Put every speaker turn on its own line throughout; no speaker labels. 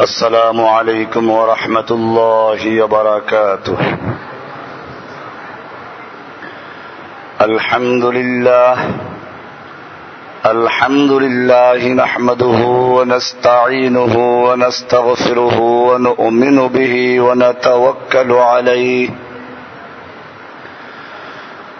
السلام عليكم ورحمة الله وبركاته. الحمد لله الحمد لله نحمده ونستعينه ونستغفره ونؤمن به ونتوكل عليه.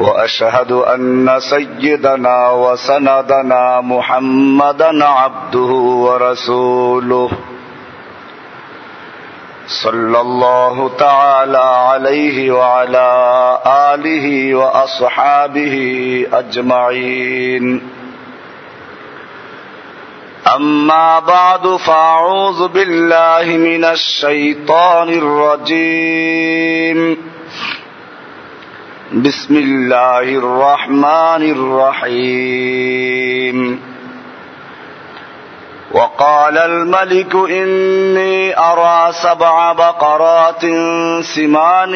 وأشهد أن سيدنا وسندنا محمدا عبده ورسوله صلى الله تعالى عليه وعلى آله وأصحابه أجمعين. أما بعد فأعوذ بالله من الشيطان الرجيم. بسم الله الرحمن الرحيم. وقال الملك إني أرى سبع بقرات سمان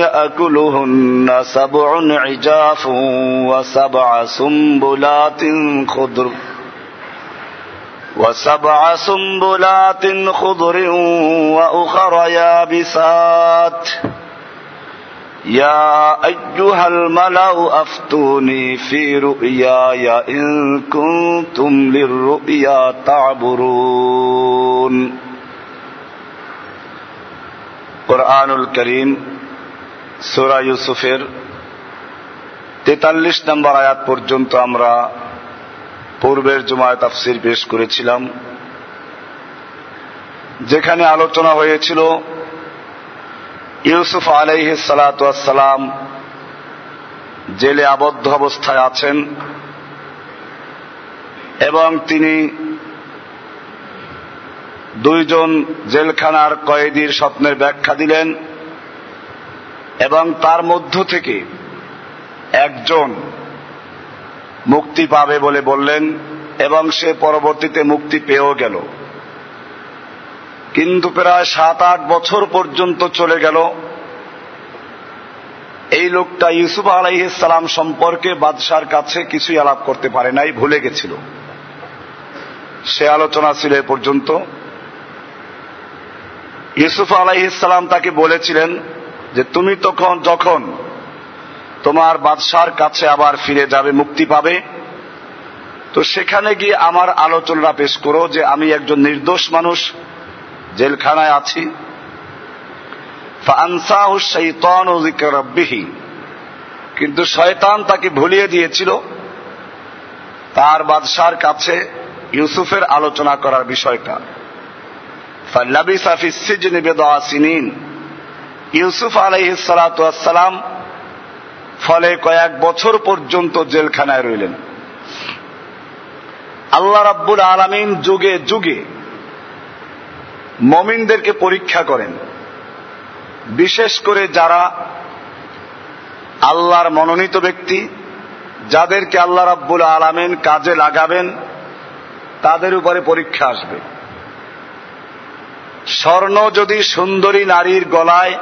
يأكلهن سبع عجاف وسبع سنبلات خضر وسبع سنبلات خضر وأخر يابسات. يا أيها الملأ أفتوني في رؤياي إن كنتم للرؤيا تعبرون قرآن الكريم সুরা ইউসুফের তেতাল্লিশ নম্বর আয়াত পর্যন্ত আমরা পূর্বের জুমায় তাফসির পেশ করেছিলাম যেখানে আলোচনা হয়েছিল ইউসুফ আলাইহ সালাম জেলে আবদ্ধ অবস্থায় আছেন এবং তিনি দুইজন জেলখানার কয়েদির স্বপ্নের ব্যাখ্যা দিলেন এবং তার মধ্য থেকে একজন মুক্তি পাবে বলে বললেন এবং সে পরবর্তীতে মুক্তি পেয়েও গেল। কিন্তু প্রায় সাত, আট বছর পর্যন্ত চলে গেল। এই লোকটা ইউসুফ আলাইসালাম সম্পর্কে বাদশার কাছে কিছুই আলাপ করতে পারে নাই, ভুলে গেছিল। সে আলোচনা ছিল এ পর্যন্ত। ইউসুফ আলাইসালাম তাকে বলেছিলেন যে, তুমি তখন, যখন তোমার বাদশার কাছে আবার ফিরে যাবে, মুক্তি পাবে, তো সেখানে গিয়ে আমার আলোচনা পেশ করো যে, আমি একজন নির্দোষ মানুষ জেলখানায় আছি। কিন্তু শয়তান তাকে ভুলিয়ে দিয়েছিল। তার বাদশার কাছে ইউসুফের আলোচনা করার বিষয়টা। ইউসুফ আলাইসালাম ফলে কয়েক বছর পর্যন্ত জেলখানায় রইলেন। আল্লাহ রাব্বুল আলমিন যুগে যুগে মমিনদেরকে পরীক্ষা করেন। বিশেষ করে যারা আল্লাহর মনোনীত ব্যক্তি, যাদেরকে আল্লাহ রাব্বুল আলমেন কাজে লাগাবেন, তাদের উপরে পরীক্ষা আসবে। স্বর্ণ যদি সুন্দরী নারীর গলায়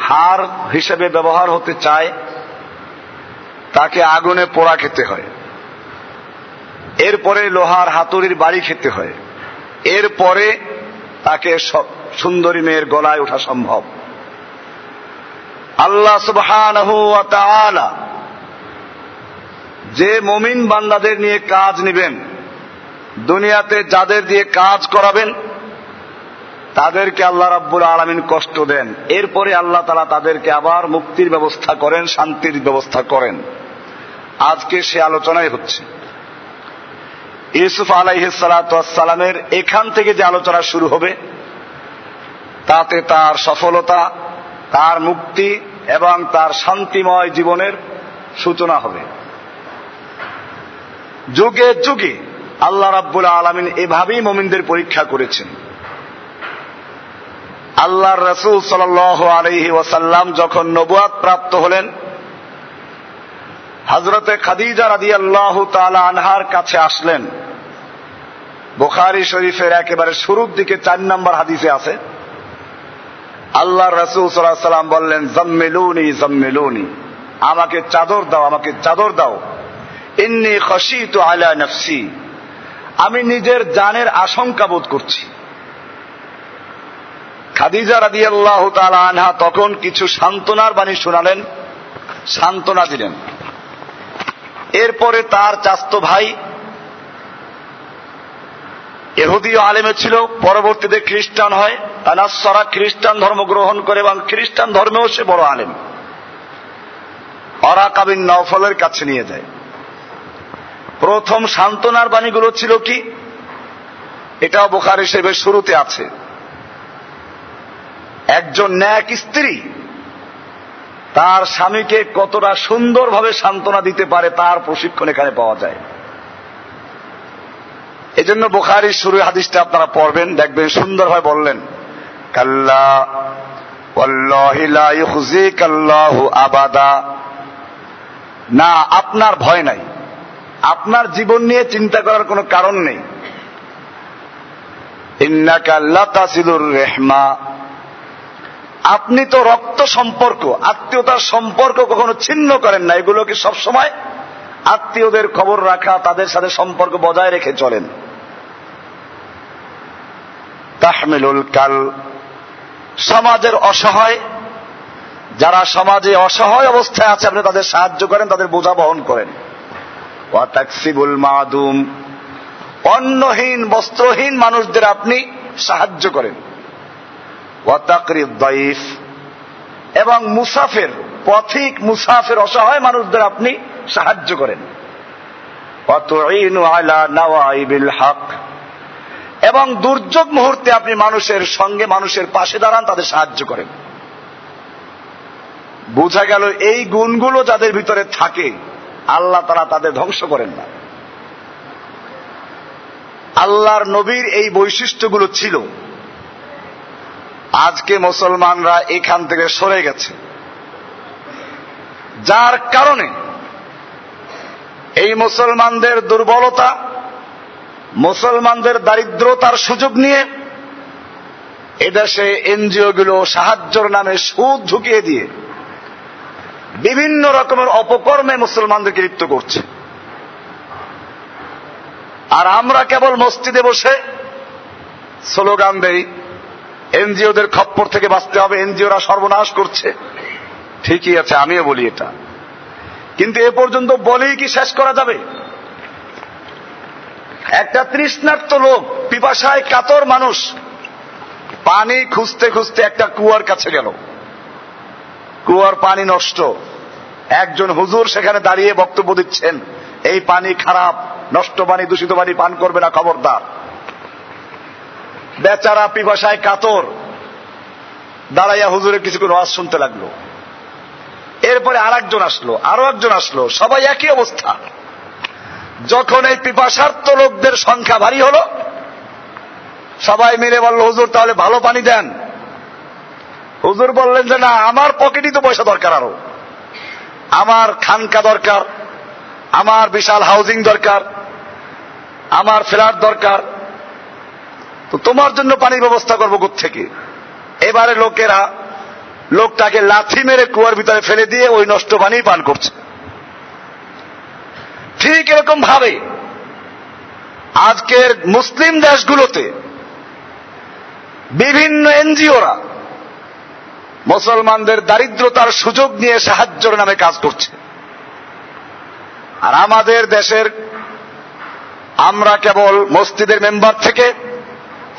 হার হিসেবে ব্যবহার হতে চায়, তাকে আগুনে পোড়া খেতে হয়। এরপরে লোহার হাতুড়ির বাড়ি খেতে হয়। এরপরে তাকে সুন্দরী মেয়ের গলায় ওঠা সম্ভব। আল্লাহ সুবহান যে মমিন বান্দাদের নিয়ে কাজ নিবেন, দুনিয়াতে যাদের দিয়ে কাজ করাবেন, তাদেরকে আল্লাহ রাব্বুল আলমিন কষ্ট দেন। এরপরে আল্লাহ তালা তাদেরকে আবার মুক্তির ব্যবস্থা করেন, শান্তির ব্যবস্থা করেন। আজকে সে আলোচনায় হচ্ছে। ইউসুফ আলাইসালামের এখান থেকে যে আলোচনা শুরু হবে, তাতে তার সফলতা, তার মুক্তি এবং তার শান্তিময় জীবনের সূচনা হবে। যুগে যুগে আল্লাহ রাব্বুল আলমিন এভাবেই মোমিনদের পরীক্ষা করেছেন। আল্লাহর রসুল সাল আলহি ওয়াসাল্লাম যখন নবুয়াদ প্রাপ্ত হলেন হজরতে খাদিজা রাদি আল্লাহ আনহার কাছে আসলেন। বুখারি শরীফের একেবারে শুরুর দিকে চার নম্বর হাদিসে আছে। আল্লাহ রসুল সাল্লাম বললেন, জম্মেলুনি জম্মেলুনি। আমাকে চাদর দাও, আমাকে চাদর দাও। ইন্নি খসি তো আলা নফসি। আমি নিজের জানের আশঙ্কা বোধ করছি। খাদিজা রাদি আল্লাহ তালা আনহা তখন কিছু সান্ত্বনার বাণী শোনালেন, সান্ত্বনা দিলেন। এরপরে তার চাস্ত ভাই এহুদীয় আলেমে ছিল, পরবর্তীতে খ্রিস্টান হয়। তানাসরা খ্রিস্টান ধর্ম গ্রহণ করে এবং খ্রিস্টান ধর্মেও সে বড় আলেম। অরাকাবিন নওফলের কাছে নিয়ে যায়। প্রথম সান্ত্বনার বাণীগুলো ছিল কি? এটাও বোখার হিসেবে শুরুতে আছে। একজন ন্যাক স্ত্রী তার স্বামীকে কতটা সুন্দরভাবে সান্ত্বনা দিতে পারে তার প্রশিক্ষণ এখানে পাওয়া যায়। এজন্য বোখারির শুরু হাদিসটা আপনারা পড়বেন, দেখবেন সুন্দরভাবে বললেন, কাল্লা আবাদা। না, আপনার ভয় নাই। আপনার জীবন নিয়ে চিন্তা করার কোনো কারণ নেই। ইন্নাকাল্লাতাসিলুর রেহমা। আপনি তো রক্ত সম্পর্ক, আত্মীয়তার সম্পর্ক কখনো ছিন্ন করেন না। এগুলোকে সবসময় আত্মীয়দের খবর রাখা, তাদের সাথে সম্পর্ক বজায় রেখে চলেন। তাহমিলুল কাল, সমাজের অসহায়, যারা সমাজে অসহায় অবস্থায় আছে, আপনি তাদের সাহায্য করেন, তাদের বোঝা বহন করেন। ওয়াতাকসিবুল মাদুম, অন্নহীন, বস্ত্রহীন মানুষদের আপনি সাহায্য করেন। এবং মুসাফের, পথিক মুসাফের অসহায় মানুষদের আপনি সাহায্য করেন। এবং দুর্যোগ মুহূর্তে আপনি মানুষের সঙ্গে মানুষের পাশে দাঁড়ান, তাদের সাহায্য করেন। বোঝা গেল এই গুণগুলো যাদের ভিতরে থাকে, আল্লাহ তারা তাদের ধ্বংস করেন না। আল্লাহর নবীর এই বৈশিষ্ট্যগুলো ছিল। আজকে মুসলমানরা এখান থেকে সরে গেছে। যার কারণে এই মুসলমানদের দুর্বলতা, মুসলমানদের দারিদ্রতার সুযোগ নিয়ে এদেশে এনজিও গুলো সাহায্যর নামে সুদ ঢুকিয়ে দিয়ে বিভিন্ন রকমের অপকর্মে মুসলমানদেরকে লিপ্ত করছে। আর আমরা কেবল মসজিদে বসে স্লোগান দেই এনজিওদের খপ্পর থেকে বাঁচতে হবে, এনজিওরা সর্বনাশ করছে। ঠিকই আছে, আমিও বলি এটা। কিন্তু এ পর্যন্ত বলেই কি শেষ করা যাবে? একটা তৃষ্ণার্ত লোক, পিপাসায় কাতর মানুষ, পানি খুঁজতে খুঁজতে একটা কুয়ার কাছে গেল। কুয়ার পানি নষ্ট। একজন হুজুর সেখানে দাঁড়িয়ে বক্তব্য দিচ্ছেন, এই পানি খারাপ, নষ্ট পানি, দূষিত পানি পান করবে না খবরদার। বেচারা পিপাসায় কাতর। দাঁড়াইয়া হুজুরের কিছুক্ষণ ওয়াজ শুনতে লাগল। এরপরে আর একজন আসলো, আরও একজন আসলো, সবাই একই অবস্থা। যখন এই পিপাসার্থ লোকদের সংখ্যা ভারী হলো, সবাই মিলে বলল, হুজুর, তাহলে ভালো পানি দেন। হুজুর বললেন যে, না, আমার পকেটই তো পয়সা দরকার আরও। আমার খানকা দরকার, আমার বিশাল হাউজিং দরকার, আমার ফ্ল্যাট দরকার তো তোমার জন্য পানির ব্যবস্থা করব থেকে। এবারে লোকেরা লোকটাকে লাথি মেরে কুয়ার ভিতরে ফেলে দিয়ে ওই নষ্ট পানি পান করছে। ঠিক এরকম ভাবে আজকের মুসলিম দেশগুলোতে বিভিন্ন এনজিওরা মুসলমানদের দারিদ্রতার সুযোগ নিয়ে সাহায্যের নামে কাজ করছে। আর আমাদের দেশের আমরা কেবল মসজিদের মেম্বার থেকে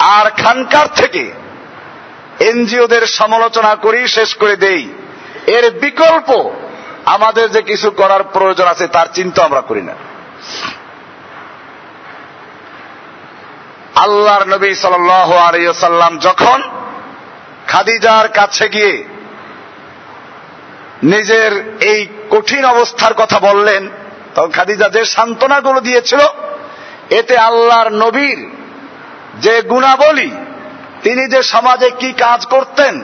আর খানকার থেকে এনজিওদের সমালোচনা করি, শেষ করে দেই। এর বিকল্প আমাদের যে কিছু করার প্রয়োজন আছে, তার চিন্তা আমরা করি না। আল্লাহর নবী সাল্লাম যখন খাদিজার কাছে গিয়ে নিজের এই কঠিন অবস্থার কথা বললেন, তখন খাদিজা যে সান্ত্বনাগুলো দিয়েছিল, এতে আল্লাহর নবীর যে গুণাবলী, তিনি যে সমাজে কি কাজ করতেন,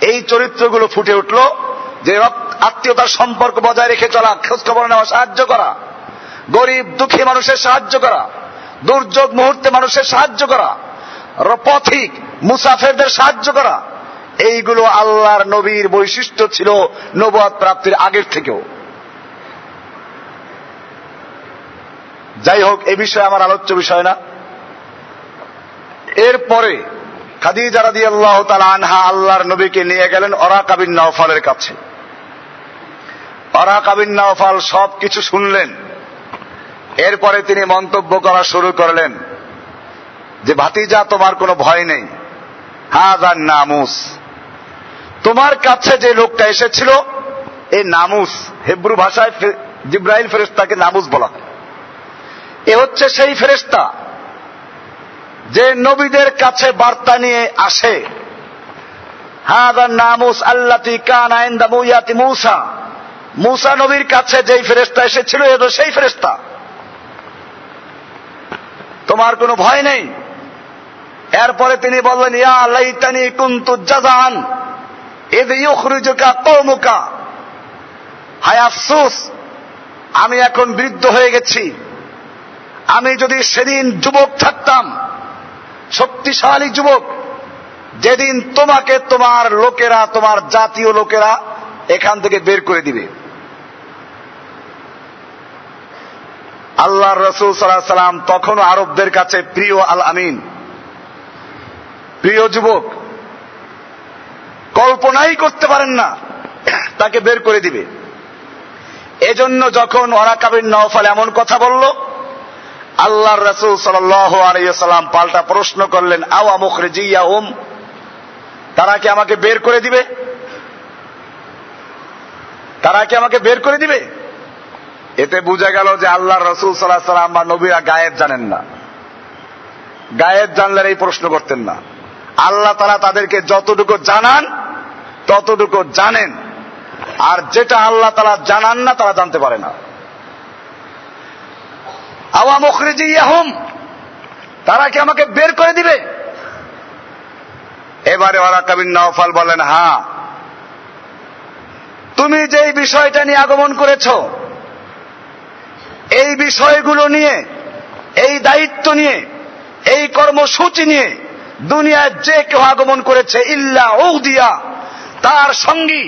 এই চরিত্রগুলো ফুটে উঠল, যে আত্মীয়তার সম্পর্ক বজায় রেখে চলা খোঁজ খবর নেওয়া, সাহায্য করা, গরিব, দুঃখী মানুষের সাহায্য করা, দুর্যোগ মুহূর্তে মানুষের সাহায্য করা পথিক, মুসাফেরদের সাহায্য করা, এইগুলো আল্লাহর নবীর বৈশিষ্ট্য ছিল নবাদ প্রাপ্তির আগের থেকেও। যাই হোক, এ বিষয়ে আমার আলোচ্য বিষয় না। এরপরে খাদিজা রাদি আল্লাহ আনহা আল্লাহর নবীকে নিয়ে গেলেন অরাকাবিন নওফালের কাছে। অরাকাবিন নওফাল সব কিছু শুনলেন। এরপরে তিনি মন্তব্য করা শুরু করলেন যে, ভাতিজা, তোমার কোনো ভয় নেই। হাজার নামুস। তোমার কাছে যে লোকটা এসেছিল এই নামুস। হেব্রু ভাষায় জিব্রাহিল ফেরেস্তাকে নামুস বলা হয়। এ হচ্ছে সেই ফেরেস্তা যে নবীদের কাছে বার্তা নিয়ে আসে হাদার নামুস কান আইন্দা মুসা। মুসা নবীর কাছে যেই ফেরেস্তা এসেছিল, এ তো সেই ফেরেস্তা তোমার কোনো ভয় নেই? এরপরে তিনি বললেন, ইয়া লাইতানি কুন্তু জাজান ইউখরিজুকা কওমুকা। হায় আফসোস, আমি এখন বৃদ্ধ হয়ে গেছি। আমি যদি সেদিন যুবক থাকতাম শক্তিশালী যুবক। যেদিন তোমাকে তোমার লোকেরা, তোমার জাতীয় লোকেরা এখান থেকে বের করে দিবে। আল্লাহ রসুল সাল্লাহ সাল্লাম তখনও আরবদের কাছে প্রিয় আল আমিন। প্রিয় যুবক, কল্পনাই করতে পারেন না, তাকে বের করে দিবে। এজন্য যখন ওরাকাবিন নওফাল এমন কথা বলল আল্লাহ রসুল সাল্লাম পাল্টা প্রশ্ন করলেন, আওয়া মুখরে জিয়া ওম তারা কি আমাকে বের করে দিবে? তারা কি আমাকে বের করে দিবে? এতে বোঝা গেল যে আল্লাহ রসুল সাল্লাহ সাল্লাম বা নবীরা গায়েব জানেন না। গায়েব জানলে এই প্রশ্ন করতেন না। আল্লাহ তারা তাদেরকে যতটুকু জানান, ততটুকু জানেন। আর যেটা আল্লাহ তারা জানান না, তারা জানতে পারে না। আওয়া মুখরিজি ইয়াহুম তারা কি আমাকে বের করে দিবে? এবারে ওরা কবিন নওফাল বলেন হ্যাঁ। তুমি যেই বিষয়টা নিয়ে আগমন করেছ, এই বিষয়গুলো নিয়ে, এই দায়িত্ব নিয়ে, এই কর্মসূচি নিয়ে দুনিয়ায় যে কেউ আগমন করেছে, ইল্লা ঔদিয়া তার সঙ্গী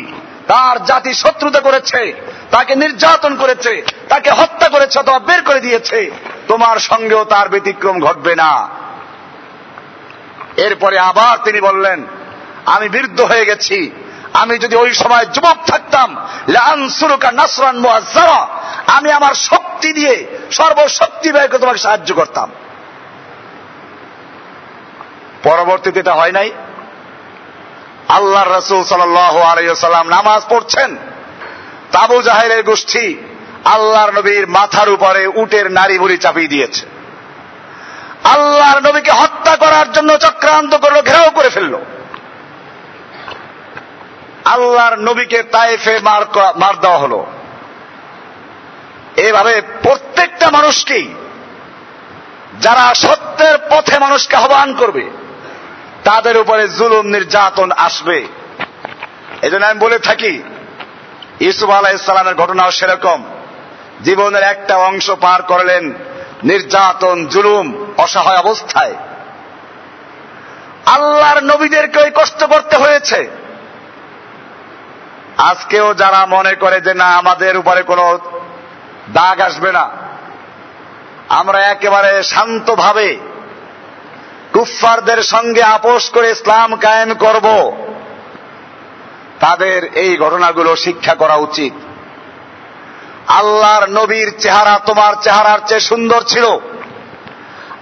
তার জাতি শত্রুতা করেছে, তাকে নির্যাতন করেছে, তাকে হত্যা করেছে অথবা বের করে দিয়েছে। তোমার সঙ্গেও তার ব্যতিক্রম ঘটবে না। এরপরে আবার তিনি বললেন, আমি বৃদ্ধ হয়ে গেছি। আমি যদি ওই সময় যুবক থাকতাম আমি আমার শক্তি দিয়ে, সর্বশক্তি ব্যয় করে তোমাকে সাহায্য করতাম। পরবর্তীতে এটা হয় নাই। আল্লাহ রসুল সাল্লাম নামাজ পড়ছেন। তাবু জাহেরের গোষ্ঠী আল্লাহর নবীর মাথার উপরে উটের নারী বুড়ি চাপিয়ে দিয়েছে। আল্লাহর নবীকে হত্যা করার জন্য চক্রান্ত করল, ঘেরাও করে ফেলল। আল্লাহর নবীকে তাইফে মার দেওয়া হলো। এভাবে প্রত্যেকটা মানুষকেই যারা সত্যের পথে মানুষকে আহ্বান করবে তাদের উপরে জুলুম নির্যাতন আসবে। এই আমি বলে থাকি ইসুফ আলাহিসাল্লামের ঘটনাও সেরকম। জীবনের একটা অংশ পার করলেন নির্যাতন, জুলুম, অসহায় অবস্থায়। আল্লাহর নবীদেরকে ওই কষ্ট করতে হয়েছে। আজকেও যারা মনে করে যে না, আমাদের উপরে কোনো দাগ আসবে না, আমরা একেবারে শান্তভাবে কুফফারদের সঙ্গে আপোষ করে ইসলাম কায়েম করব। তাদের এই ঘটনাগুলো শিক্ষা করা উচিত। আল্লাহর নবীর চেহারা তোমার চেহারার চেয়ে সুন্দর ছিল।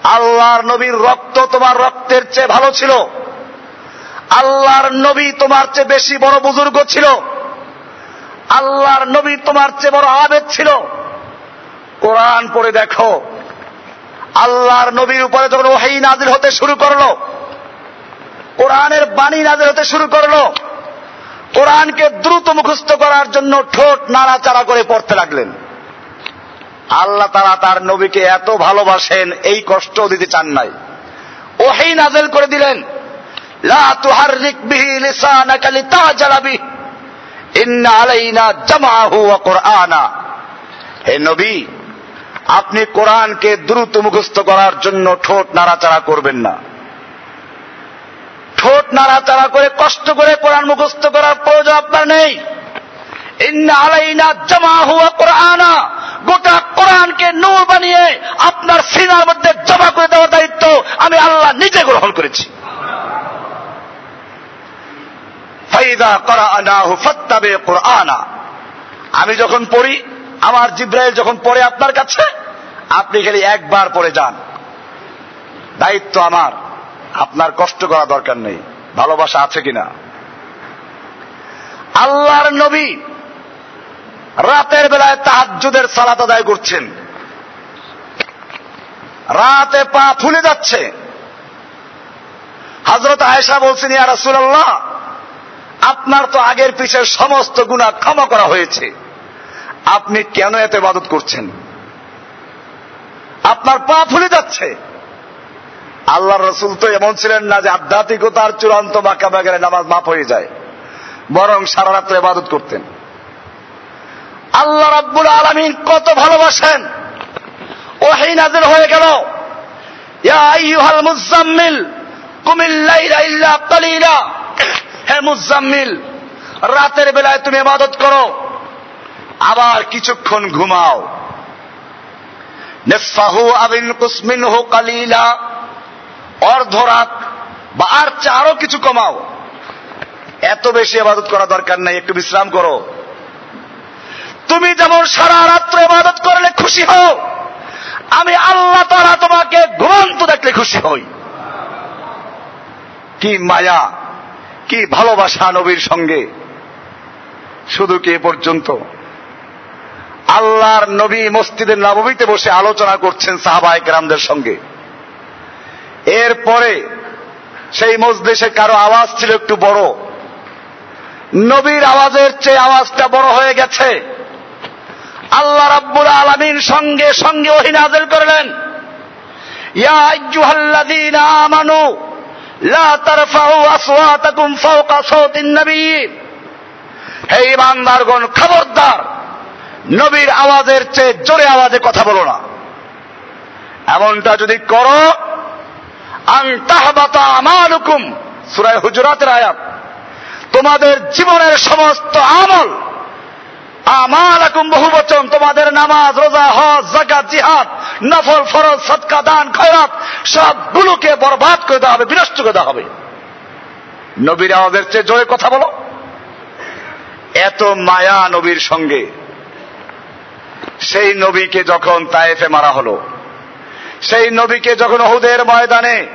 আল্লাহর নবীর রক্ত তোমার রক্তের চেয়ে ভালো ছিল। আল্লাহর নবী তোমার চেয়ে বেশি বড় বুজুর্গ ছিল। আল্লাহর নবী তোমার চেয়ে বড় আবেদ ছিল। কোরআন পড়ে দেখো। আল্লাহর নবীর উপরে যখন ওহাই নাজির হতে শুরু করল, কোরআনের বাণী নাজির হতে শুরু করল, কোরআনকে দ্রুত মুখস্থ করার জন্য ঠোঁট নাড়াচাড়া করে পড়তে লাগলেন। আল্লাহ তারা তার নবীকে এত ভালোবাসেন, এই কষ্ট দিতে চান নাই। ওহেই নাজেল করে দিলেন হে নবী আপনি কোরআনকে দ্রুত মুখস্থ করার জন্য ঠোঁট নাড়াচাড়া করবেন না। ঠোঁট নাড়াচাড়া করে কষ্ট করে কোরআন মুখস্থ করার প্রয়োজন আপনার নেই। জামাহু ওয়া কুরআনা। গোটা কোরআনকে নূর বানিয়ে আপনার সিনার মধ্যে জমা করে দেওয়ার দায়িত্ব আমি আল্লাহ নিজে গ্রহণ করেছি। ফাইদা করানাহু ফাত্তাবে কোরআনা। আমি যখন পড়ি আমার জিব্রাইল যখন পড়ে আপনার কাছে, আপনি খালি একবার পড়ে যান। দায়িত্ব আমার। আপনার কষ্ট করা দরকার নেই। ভালোবাসা আছে কিনা? আল্লাহর নবী রাতের বেলায় তাহাজ্জুদের সালাত আদায় করছেন। রাতে পা ফুলে যাচ্ছে। হজরত আয়েশা বলছেন, ইয়া রাসূলুল্লাহ, আপনার তো আগের পিছের সমস্ত গুণা ক্ষমা করা হয়েছে। আপনি কেন এত ইবাদত করছেন? আপনার পা ফুলে যাচ্ছে। আল্লাহ রসুল তো এমন ছিলেন না যে আধ্যাত্মিকতার চূড়ান্ত বাঁকা বাগের নামাজ মাফ হয়ে যায়, বরং সারা রাত্র ইবাদত করতেন। আল্লাহ রাব্বুল আলমিন কত ভালোবাসেন। ওহি নাজিল হয়ে গেল। মুজাম্মিল কুমিল লাইলা ইল্লা কালিলা হে মুজাম্মিল রাতের বেলায় তুমি ইবাদত করো। আবার কিছুক্ষণ ঘুমাও। আবিন কুসমিনহু কালিলা। অর্ধরাত বা আর আরও কিছু কমাও। এত বেশি ইবাদত করা দরকার নাই, একটু বিশ্রাম করো। তুমি যেমন সারা রাত্র ইবাদত করলে খুশি হও, আমি আল্লাহ তারা তোমাকে ঘুমন্ত দেখলে খুশি হই। কি মায়া, কি ভালোবাসা নবীর সঙ্গে। শুধু কি পর্যন্ত? আল্লাহর নবী মসজিদের নবমীতে বসে আলোচনা করছেন সাহাবাই গ্রামদের সঙ্গে। এরপরে সেই মসজিদে কারও আওয়াজ ছিল একটু বড়। নবীর আওয়াজের চেয়ে আওয়াজটা বড় হয়ে গেছে। আল্লাহ রাব্বুল আলমিন সঙ্গে সঙ্গে ওহিনাজের করলেন। আমানু, লা হে ইমানদারগণ, খবরদার নবীর আওয়াজের চেয়ে জোরে আওয়াজে কথা বলো না। এমনটা যদি করো, আন্তাহবাতা আমালুকুম, সুরায় হুজরাতের আয়াত, তোমাদের জীবনের সমস্ত আমল আমাল আকুম বহু বচন, তোমাদের নামাজ, রোজা, হজ জাকাত জিহাদ, নফল, ফরজ সৎকা দান, খয়রাত, সবগুলোকে বরবাদ করে দেওয়া হবে, বিনষ্ট করে দেওয়া হবে। নবীর আওয়াজের চেয়ে জোরে কথা বলো। এত মায়া নবীর সঙ্গে। সেই নবীকে যখন তায়েফে মারা হলো, সেই নবীকে যখন অহুদের ময়দানে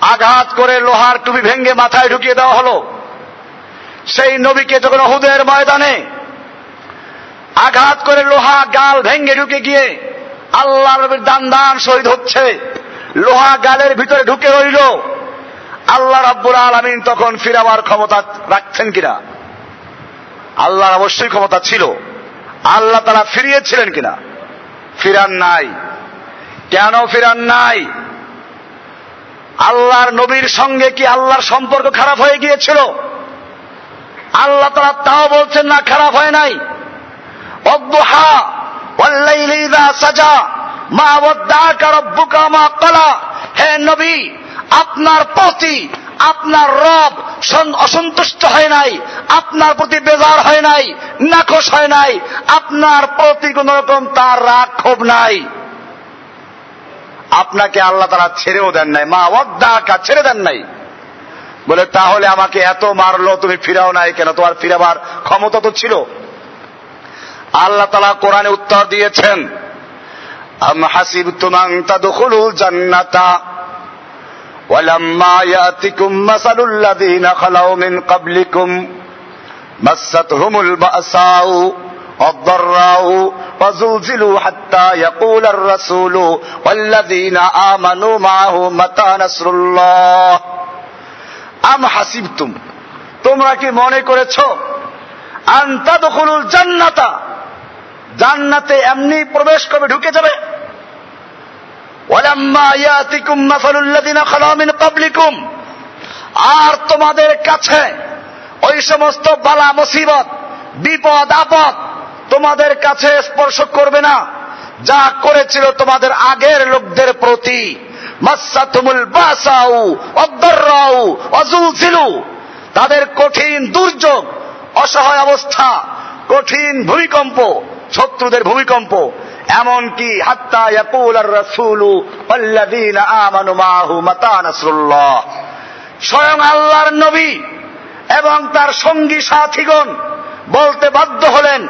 আঘাত করে লোহার টুপি ভেঙ্গে মাথায় ঢুকিয়ে দেওয়া হলো, সেই নবীকে যখন অহুদের ময়দানে আঘাত করে লোহা গাল ভেঙ্গে ঢুকে গিয়ে আল্লাহ নবীর দান দান শহীদ হচ্ছে, লোহা গালের ভিতরে ঢুকে রইল, আল্লাহ রাব্বুল আলমিন তখন ফিরাবার ক্ষমতা রাখছেন কিনা? আল্লাহর অবশ্যই ক্ষমতা ছিল। আল্লাহ তারা ফিরিয়েছিলেন কিনা? ফিরান নাই। কেন ফিরান নাই? আল্লাহর নবীর সঙ্গে কি আল্লাহর সম্পর্ক খারাপ হয়ে গিয়েছিল? আল্লাহ তারা তাও বলছেন, না, খারাপ হয় নাই। সাজা মা ক্বালা। হে নবী, আপনার প্রতি আপনার রব অসন্তুষ্ট হয় নাই, আপনার প্রতি বেজার হয় নাই নাকশ হয় নাই, আপনার প্রতি কোন রকম তার রাগ, ক্ষোভ নাই। আপনাকে আল্লাহ তারা ছেড়েও দেন নাই, মা ওয়াদ্দাকা ছেড়ে দেন নাই। বলে, তাহলে আমাকে এত মারলো, তুমি ফিরাও নাই কেন? তোমার ফিরাবার ক্ষমতা তো ছিল। আল্লাহ তালা কোরআনে উত্তর দিয়েছেন হাসিবতুম আন তাদখুলুল জান্নাতা। ولما يأتكم مثل الذين خلوا من قبلكم مستهم البأساء والضراء وزلزلوا حتى يقول الرسول والذين آمنوا معه متى نصر الله আম হাসিবতুম তোমরা কি মনে করেছ আন্তাদখুলুল জান্নাতা জান্নাতে এমনি প্রবেশ করবে ঢুকে যাবে আর তোমাদের কাছে ওই সমস্ত বালা মুসিবত, বিপদ, আপদ তোমাদের কাছে স্পর্শ করবে না। যা করেছিল তোমাদের আগের লোকদের প্রতি। তাদের কঠিন দুর্যোগ, অসহায় অবস্থা, কঠিন ভূমিকম্প, শত্রুদের ভূমিকম্প এমনকি স্বয়ং আল্লাহর নবী এবং তার সঙ্গী সাথীগণ বলতে বাধ্য হলেন,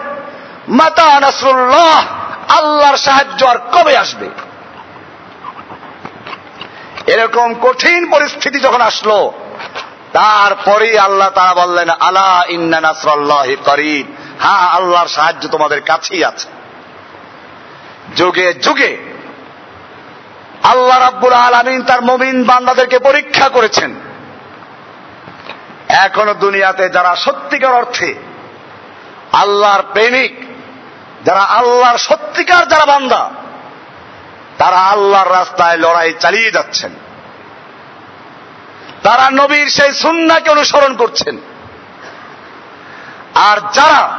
মাতা নাসরুল্লাহ, আল্লাহর সাহায্য আর কবে আসবে? এরকম কঠিন পরিস্থিতি যখন আসলো, তারপরেই আল্লাহ তারা বললেন, আলা ইন্না নাসরাল্লাহ করিব। হ্যাঁ আল্লাহর সাহায্য তোমাদের কাছেই আছে। যুগে যুগে আল্লাহ রাব্বুল আলমিন তার মমিন বান্দাদেরকে পরীক্ষা করেছেন। এখনও দুনিয়াতে যারা সত্যিকার অর্থে আল্লাহর প্রেমিক, যারা আল্লাহর সত্যিকার যারা বান্দা, তারা আল্লাহর রাস্তায় লড়াই চালিয়ে যাচ্ছেন। তারা নবীর সেই সুন্নাকে অনুসরণ করছেন। আর যারা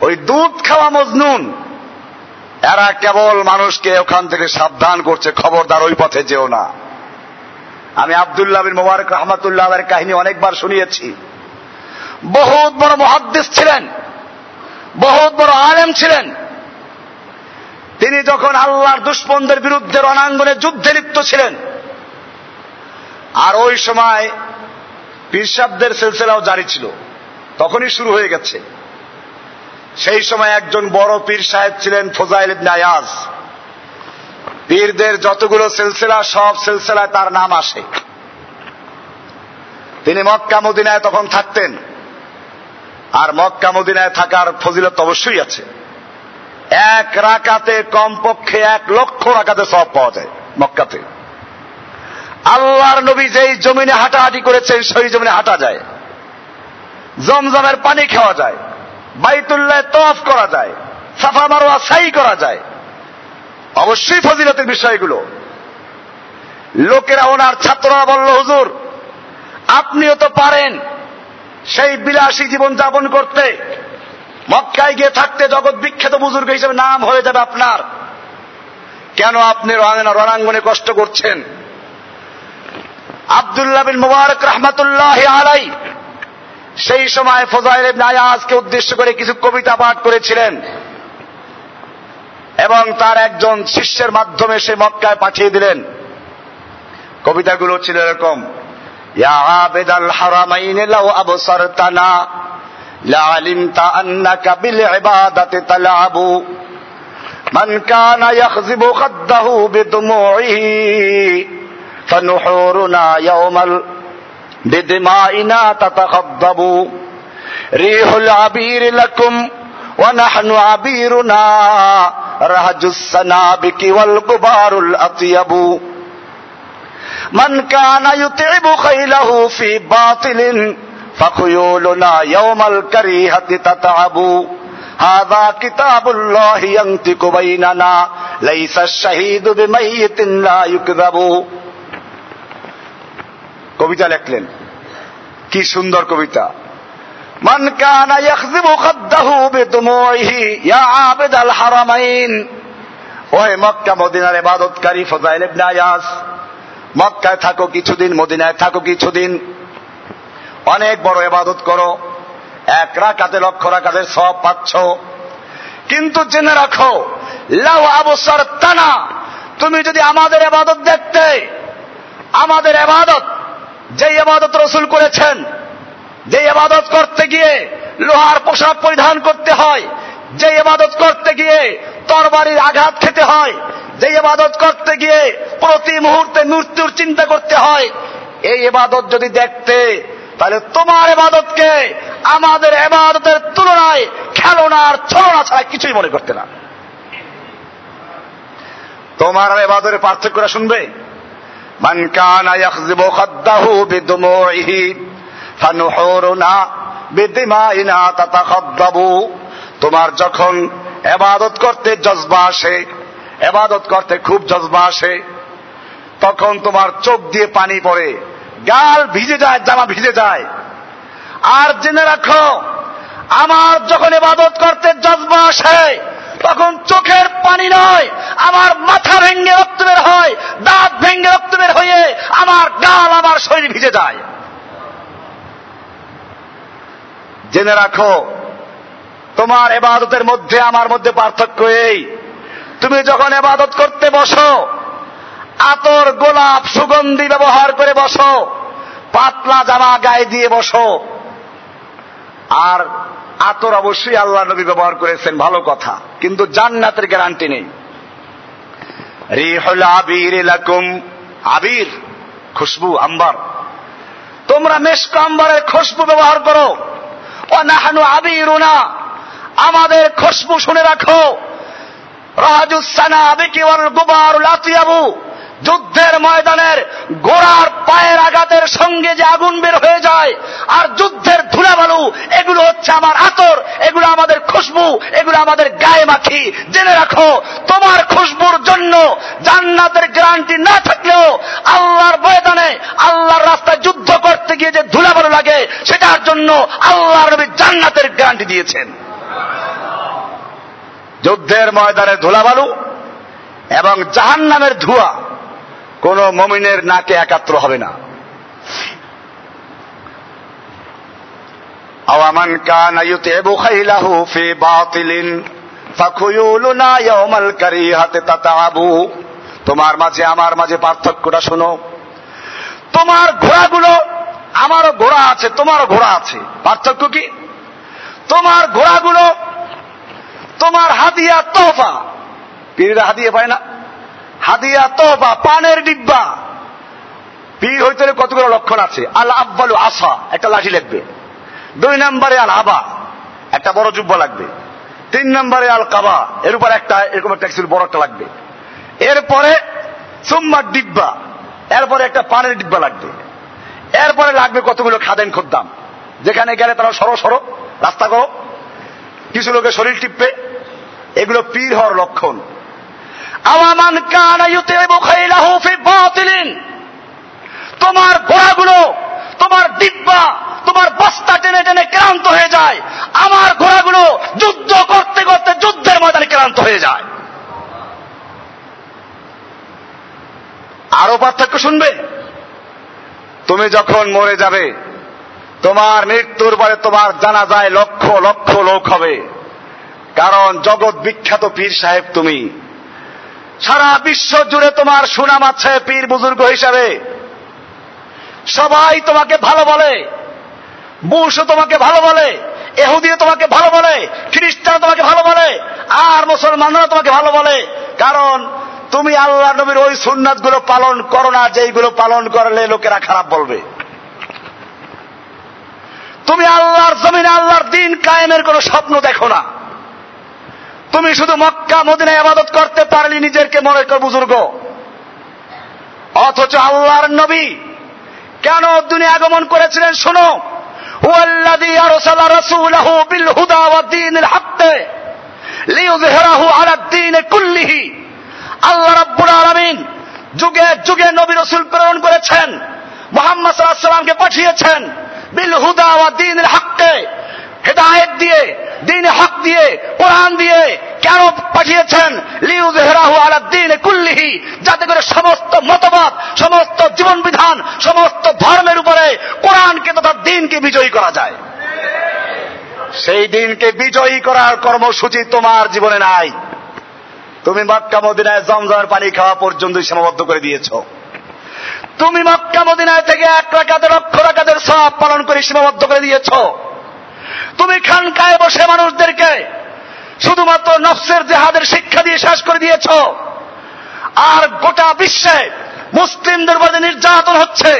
ওই দুধ খাওয়া মজনুন এরা কেবল মানুষকে ওখান থেকে সাবধান করছে, খবরদার ওই পথে যেও না। আমি আবদুল্লাহ বিন মোবারক রহমতুল্লাহ কাহিনী অনেকবার শুনিয়েছি। বহুত বড় মহাদ্দেশ ছিলেন, বহুত বড় আলেম ছিলেন। তিনি যখন আল্লাহর দুষ্পন্দের বিরুদ্ধে রণাঙ্গনে যুদ্ধে লিপ্ত ছিলেন, আর ওই সময় পীরসাবদের সিলসিলাও জারি ছিল, তখনই শুরু হয়ে গেছে। সেই সময় একজন বড় পীর সাহেব ছিলেন ফোজাইল নায়াজ পীরদের যতগুলো সিলসিলা, সব সিলসিলায় তার নাম আসে। তিনি মক্কা, মদিনায় তখন থাকতেন। আর মক্কা, মদিনায় থাকার ফজিলত অবশ্যই আছে। এক রাকাতে কমপক্ষে এক লক্ষ রাকাতে সব পাওয়া যায় মক্কাতে। আল্লাহর নবী যেই জমিনে হাঁটাহাঁটি করেছেন, সেই জমিনে হাঁটা যায়। জমজমের পানি খাওয়া যায়। বাইতুল্লাহ তফ করা যায়, সাফা মারোয়া সাই করা যায়। অবশ্যই ফজিলতের বিষয়গুলো। লোকেরা ওনার ছাত্ররা বলল, হুজুর, আপনিও তো পারেন সেই বিলাসী জীবন যাপন করতে। মক্কায় গিয়ে থাকতে জগৎ বিখ্যাত বুজুর্গ হিসেবে নাম হয়ে যাবে আপনার। কেন আপনি রণাঙ্গনে কষ্ট করছেন? আবদুল্লাহ বিন মুবারক রহমতুল্লাহ আলাই সেই সময় ফজাইল নায়াজকে উদ্দেশ্য করে কিছু কবিতা পাঠ করেছিলেন। এবং তার একজন শিষ্যের মাধ্যমে সে মক্কায় পাঠিয়ে দিলেন। কবিতাগুলো ছিল এরকম, ইয়া بدمائنا تتخضب ريح العبير لكم ونحن عبيرنا رهج السنابك والغبار الأطيب من كان يتعب خيله في باطل فخيولنا يوم الكريهة تتعب هذا كتاب الله ينطق بيننا ليس الشهيد بميت لا يكذب কবিতা লেখলেন কি সুন্দর কবিতা। মান কানা ইয়াখযিবু খাদ্দাহু বিদুমুইহি ইয়া আবিদাল হারামাইন। ওহে মক্কা মদিনার ইবাদতকারী ফজাইল ইবনে আয়াস, মক্কায় থাকো কিছুদিন, মদিনায় থাকো কিছুদিন। অনেক বড় এবাদত করো, এক রাকাতে, লক্ষ রাকাতের সব পাচ্ছ। কিন্তু জেনে রাখো, লাউ আবসার তানা তুমি যদি আমাদের এবাদত দেখতে, আমাদের এবাদত যে এবাদত রসুল করেছেন যে এবাদত করতে গিয়ে লোহার পোশাক পরিধান করতে হয় যে এবাদত করতে গিয়ে তরবারির আঘাত খেতে হয় যে এবাদত করতে গিয়ে প্রতি মুহূর্তে মৃত্যুর চিন্তা করতে হয়, এই এবাদত যদি দেখতে, তাহলে তোমার এবাদতকে আমাদের এবাদতের তুলনায় খেলনার ছলনা ছাড়া কিছুই মনে করতে না। তোমার এবাদতের পার্থক্যটা শুনবে? من كان يخزب خده بدموعه فنحورنا بدمائنا تتخضب তোমার যখন এবাদত করতে জজবা আসে এবাদত করতে খুব জজবা আসে তখন তোমার চোখ দিয়ে পানি পড়ে গাল ভিজে যায় জামা ভিজে যায় আর জেনে রাখো আমার যখন এবাদত করতে জজবা আসে তখন চোখের পানি নয়, আমার মাথা ভেঙ্গে রক্ত বের হয়, দাঁত ভেঙ্গে রক্ত বের হয়ে আমার গাল আমার শরীর ভিজে যায়। জেনে রাখো, তোমার এবাদতের মধ্যে আমার মধ্যে পার্থক্য এই, তুমি যখন এবাদত করতে বসো, আতর, গোলাপ, সুগন্ধি ব্যবহার করে বসো, পাতলা জামা গায়ে দিয়ে বসো, আর আতর অবশ্যই আল্লাহ নবী ব্যবহার করেছেন, ভালো কথা। কিন্তু জান্নাতের গ্যারান্টি নেই। আবির আবির, খুশবু, আম্বার। তোমরা মেশক আম্বারের খুশবু ব্যবহার করো। ও নাহানু আবিরুনা, আমাদের খুশবু শুনে রাখো। রাজুসানা আবিকি ওয়াল গুবারুল আতিয়াবু যুদ্ধের ময়দানের গোড়ার পায়ের আঘাতের সঙ্গে যে আগুন বের হয়ে যায়, আর যুদ্ধের ধুলাবালু, এগুলো হচ্ছে আমার আতর, এগুলো আমাদের খুশবু, এগুলো আমাদের গায়ে মাখি। জেনে রাখো, তোমার খুশবুর জন্য জান্নাতের গ্যারান্টি না থাকলেও আল্লাহর ময়দানে, আল্লাহর রাস্তায় যুদ্ধ করতে গিয়ে যে ধুলাবালু লাগে, সেটার জন্য আল্লাহর নবী জান্নাতের গ্যারান্টি দিয়েছেন। যুদ্ধের ময়দানে ধুলা ধুলাবালু এবং জাহান নামের ধোঁয়া কোন মমিনের নাকে একাত্র হবে না। আওয়ামান কান ইউতিবু ফি বাতিলিন ফাখুয়ুলুনা ইয়াউমাল কারিহাতে তাতাবু তোমার মাঝে, আমার মাঝে পার্থক্যটা শোনো। তোমার ঘোড়াগুলো আমারও ঘোড়া আছে তোমারও ঘোড়া আছে। পার্থক্য কি? তোমার ঘোড়াগুলো, তোমার হাদিয়া তোহফা। পীররা হাদিয়া পায় না? হাদিয়া তোহফা পানের ডিব্বা পীর হইতে হলে কতগুলো লক্ষণ আছে? আল আব্বালু আসা, একটা লাঠি লাগবে দুই নম্বরে আল আবা, একটা বড় জুব্বা লাগবে। তিন নম্বরে আল কাবা, এর উপর একটা এরকম একটা বড় একটা লাগবে। এরপরে সোমবার ডিব্বা, এরপরে একটা পানের ডিব্বা লাগবে। এরপরে লাগবে কতগুলো খাদেন খোদ্দাম। যেখানে গেলে তারা সরো সরো, রাস্তা করো। কিছু লোকের শরীর টিপবে। এগুলো পীর হওয়ার লক্ষণ। তোমার ঘোড়াগুলো, তোমার ডিব্বা, তোমার বস্তা টেনে টেনে ক্লান্ত হয়ে যায়। আমার ঘোড়াগুলো যুদ্ধ করতে করতে যুদ্ধের ময়দানে ক্লান্ত হয়ে যায়। আরও পার্থক্য শুনবে? তুমি যখন মরে যাবে, তোমার মৃত্যুর পরে তোমার জানা যায় লক্ষ লক্ষ লোক হবে। কারণ জগৎ বিখ্যাত পীর সাহেব তুমি। সারা বিশ্ব জুড়ে তোমার সুনাম আছে পীর বুজুর্গ হিসাবে। সবাই তোমাকে ভালো বলে। বুশও তোমাকে ভালো বলে। এহুদিও তোমাকে ভালো বলে। খ্রিস্টান তোমাকে ভালো বলে। আর মুসলমানরা তোমাকে ভালো বলে। কারণ তুমি আল্লাহ নবীর ওই সুন্নাতগুলো পালন করো না, যেইগুলো পালন করলে লোকেরা খারাপ বলবে। তুমি আল্লাহর জমিনে আল্লাহর দিন কায়েমের কোন স্বপ্ন দেখো না। তুমি শুধু মক্কা, মদিনায় আবাদত করতে পারলি নিজেরকে মনে কর, বুজুর্গ। অথচ আল্লাহর নবী কেন দুনিয়া আগমন করেছিলেন শোনো। হুয়াল্লাযী আরসালা রাসূলাহু বিল হুদা ওয়া দীনিল হক লিইয়ুযহিরাহু আলা দ্বীন কুল্লিহি। আল্লাহ রাব্বুল আলামিন যুগে যুগে নবী রাসূল প্রেরণ করেছেন, মুহাম্মদ সাল্লাল্লাহু আলাইহি পাঠিয়েছেন বিল হুদা ওয়া দীনিল হককে। হেদায়েত দিয়ে, দিন হক দিয়ে, কোরআন দিয়ে কেন পাঠিয়েছেন? লিউজহেরাহু আলা দিন কুল্লিহি, যাতে করে সমস্ত মতবাদ, সমস্ত জীবন বিধান সমস্ত ধর্মের উপরে কোরআনকে তথা দিনকে বিজয়ী করা যায়। সেই দিনকে বিজয়ী করার কর্মসূচি তোমার জীবনে নাই। তুমি মক্কা, মদিনায় জমজমের পানি খাওয়া পর্যন্ত সীমাবদ্ধ করে দিয়েছ। তুমি মক্কা, মদিনায় থেকে এক রাকাতের রাকাতের সব পালন করে সীমাবদ্ধ করে দিয়েছ। তুমি খানকায় বসে মানুষদেরকে শুধুমাত্র নফসের জেহাদের শিক্ষা দিয়ে শেষ করে দিয়েছ। আর গোটা বিশ্বে মুসলিমদের মধ্যে নির্যাতন হচ্ছে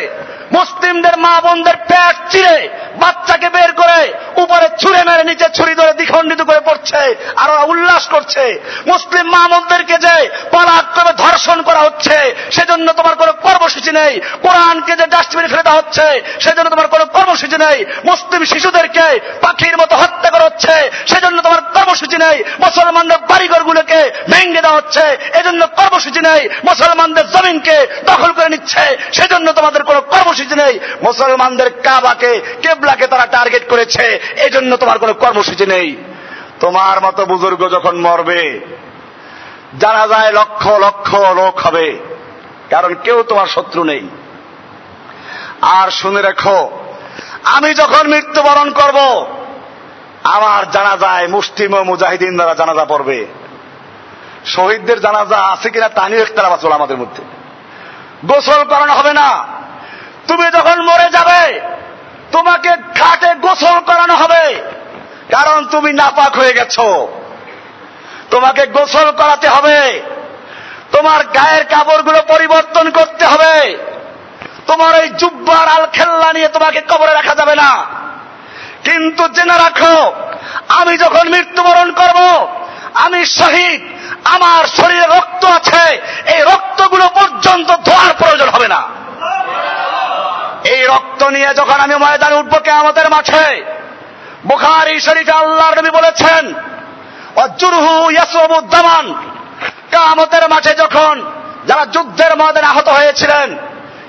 মুসলিমদের মা বোনদের পেট চিরে বাচ্চাকে বের করে উপরে ছুঁড়ে মেরে নিচে ছুরি ধরে দ্বিখণ্ডিত করে পড়ছে আর উল্লাস করছে। মুসলিম মামলদেরকে যে পরাক্রমে ধর্ষণ করা হচ্ছে, সেজন্য তোমার কোনো কর্মসূচি নেই। কোরআনকে যে ডাস্টবিনে ফেলে দেওয়া হচ্ছে, সেজন্য তোমার কোনো কর্মসূচি নেই। মুসলিম শিশুদেরকে পাখির মতো হত্যা করা হচ্ছে, সেজন্য তোমার কর্মসূচি নেই। মুসলমানদের বাড়িঘরগুলোকে ভেঙে দেওয়া হচ্ছে, এজন্য কর্মসূচি নেই। মুসলমানদের জমিনকে দখল করে নিচ্ছে, সেজন্য তোমাদের কোনো কর্মসূচি নেই। মুসলমানদের কাবাকে, কেবলাকে তারা টার্গেট করেছে। এজন্য তোমার কোনো কর্মসূচি নেই। তোমার মতো বুজুর্গ যখন মরবে জানা যায় লক্ষ লক্ষ লোক হবে, কারণ কেউ তোমার শত্রু নেই। আর শুনে রেখো, আমি যখন মৃত্যুবরণ করব, আমার জানা যায় মুসলিম ও মুজাহিদিন দ্বারা জানাজা পড়বে। শহীদদের জানাজা আছে কিনা তা নিয়ে একটা আছে আমাদের মধ্যে। গোসল করানো হবে না। তুমি যখন মরে যাবে, তোমাকে ঘাটে গোসল করানো হবে। কারণ তুমি নাপাক হয়ে গেছ। তোমাকে গোসল করাতে হবে। তোমার গায়ের কাপড়গুলো পরিবর্তন করতে হবে। তোমার এই জুব্বার আল খেল্লা নিয়ে তোমাকে কবরে রাখা যাবে না। কিন্তু জেনে রাখো, আমি যখন মৃত্যুবরণ করব, আমি শহীদ। আমার শরীরে রক্ত আছে। এই রক্তগুলো পর্যন্ত ধোয়ার প্রয়োজন হবে না এই রক্ত নিয়ে যখন আমি ময়দানে উঠবো আমাদের মাঠে, বুখারি শরীফে আল্লাহ নবী বলেছেন অজুরহু ইয়াসুদ্দামান কামতের মাঠে যখন যারা যুদ্ধের ময়দানে আহত হয়েছিলেন,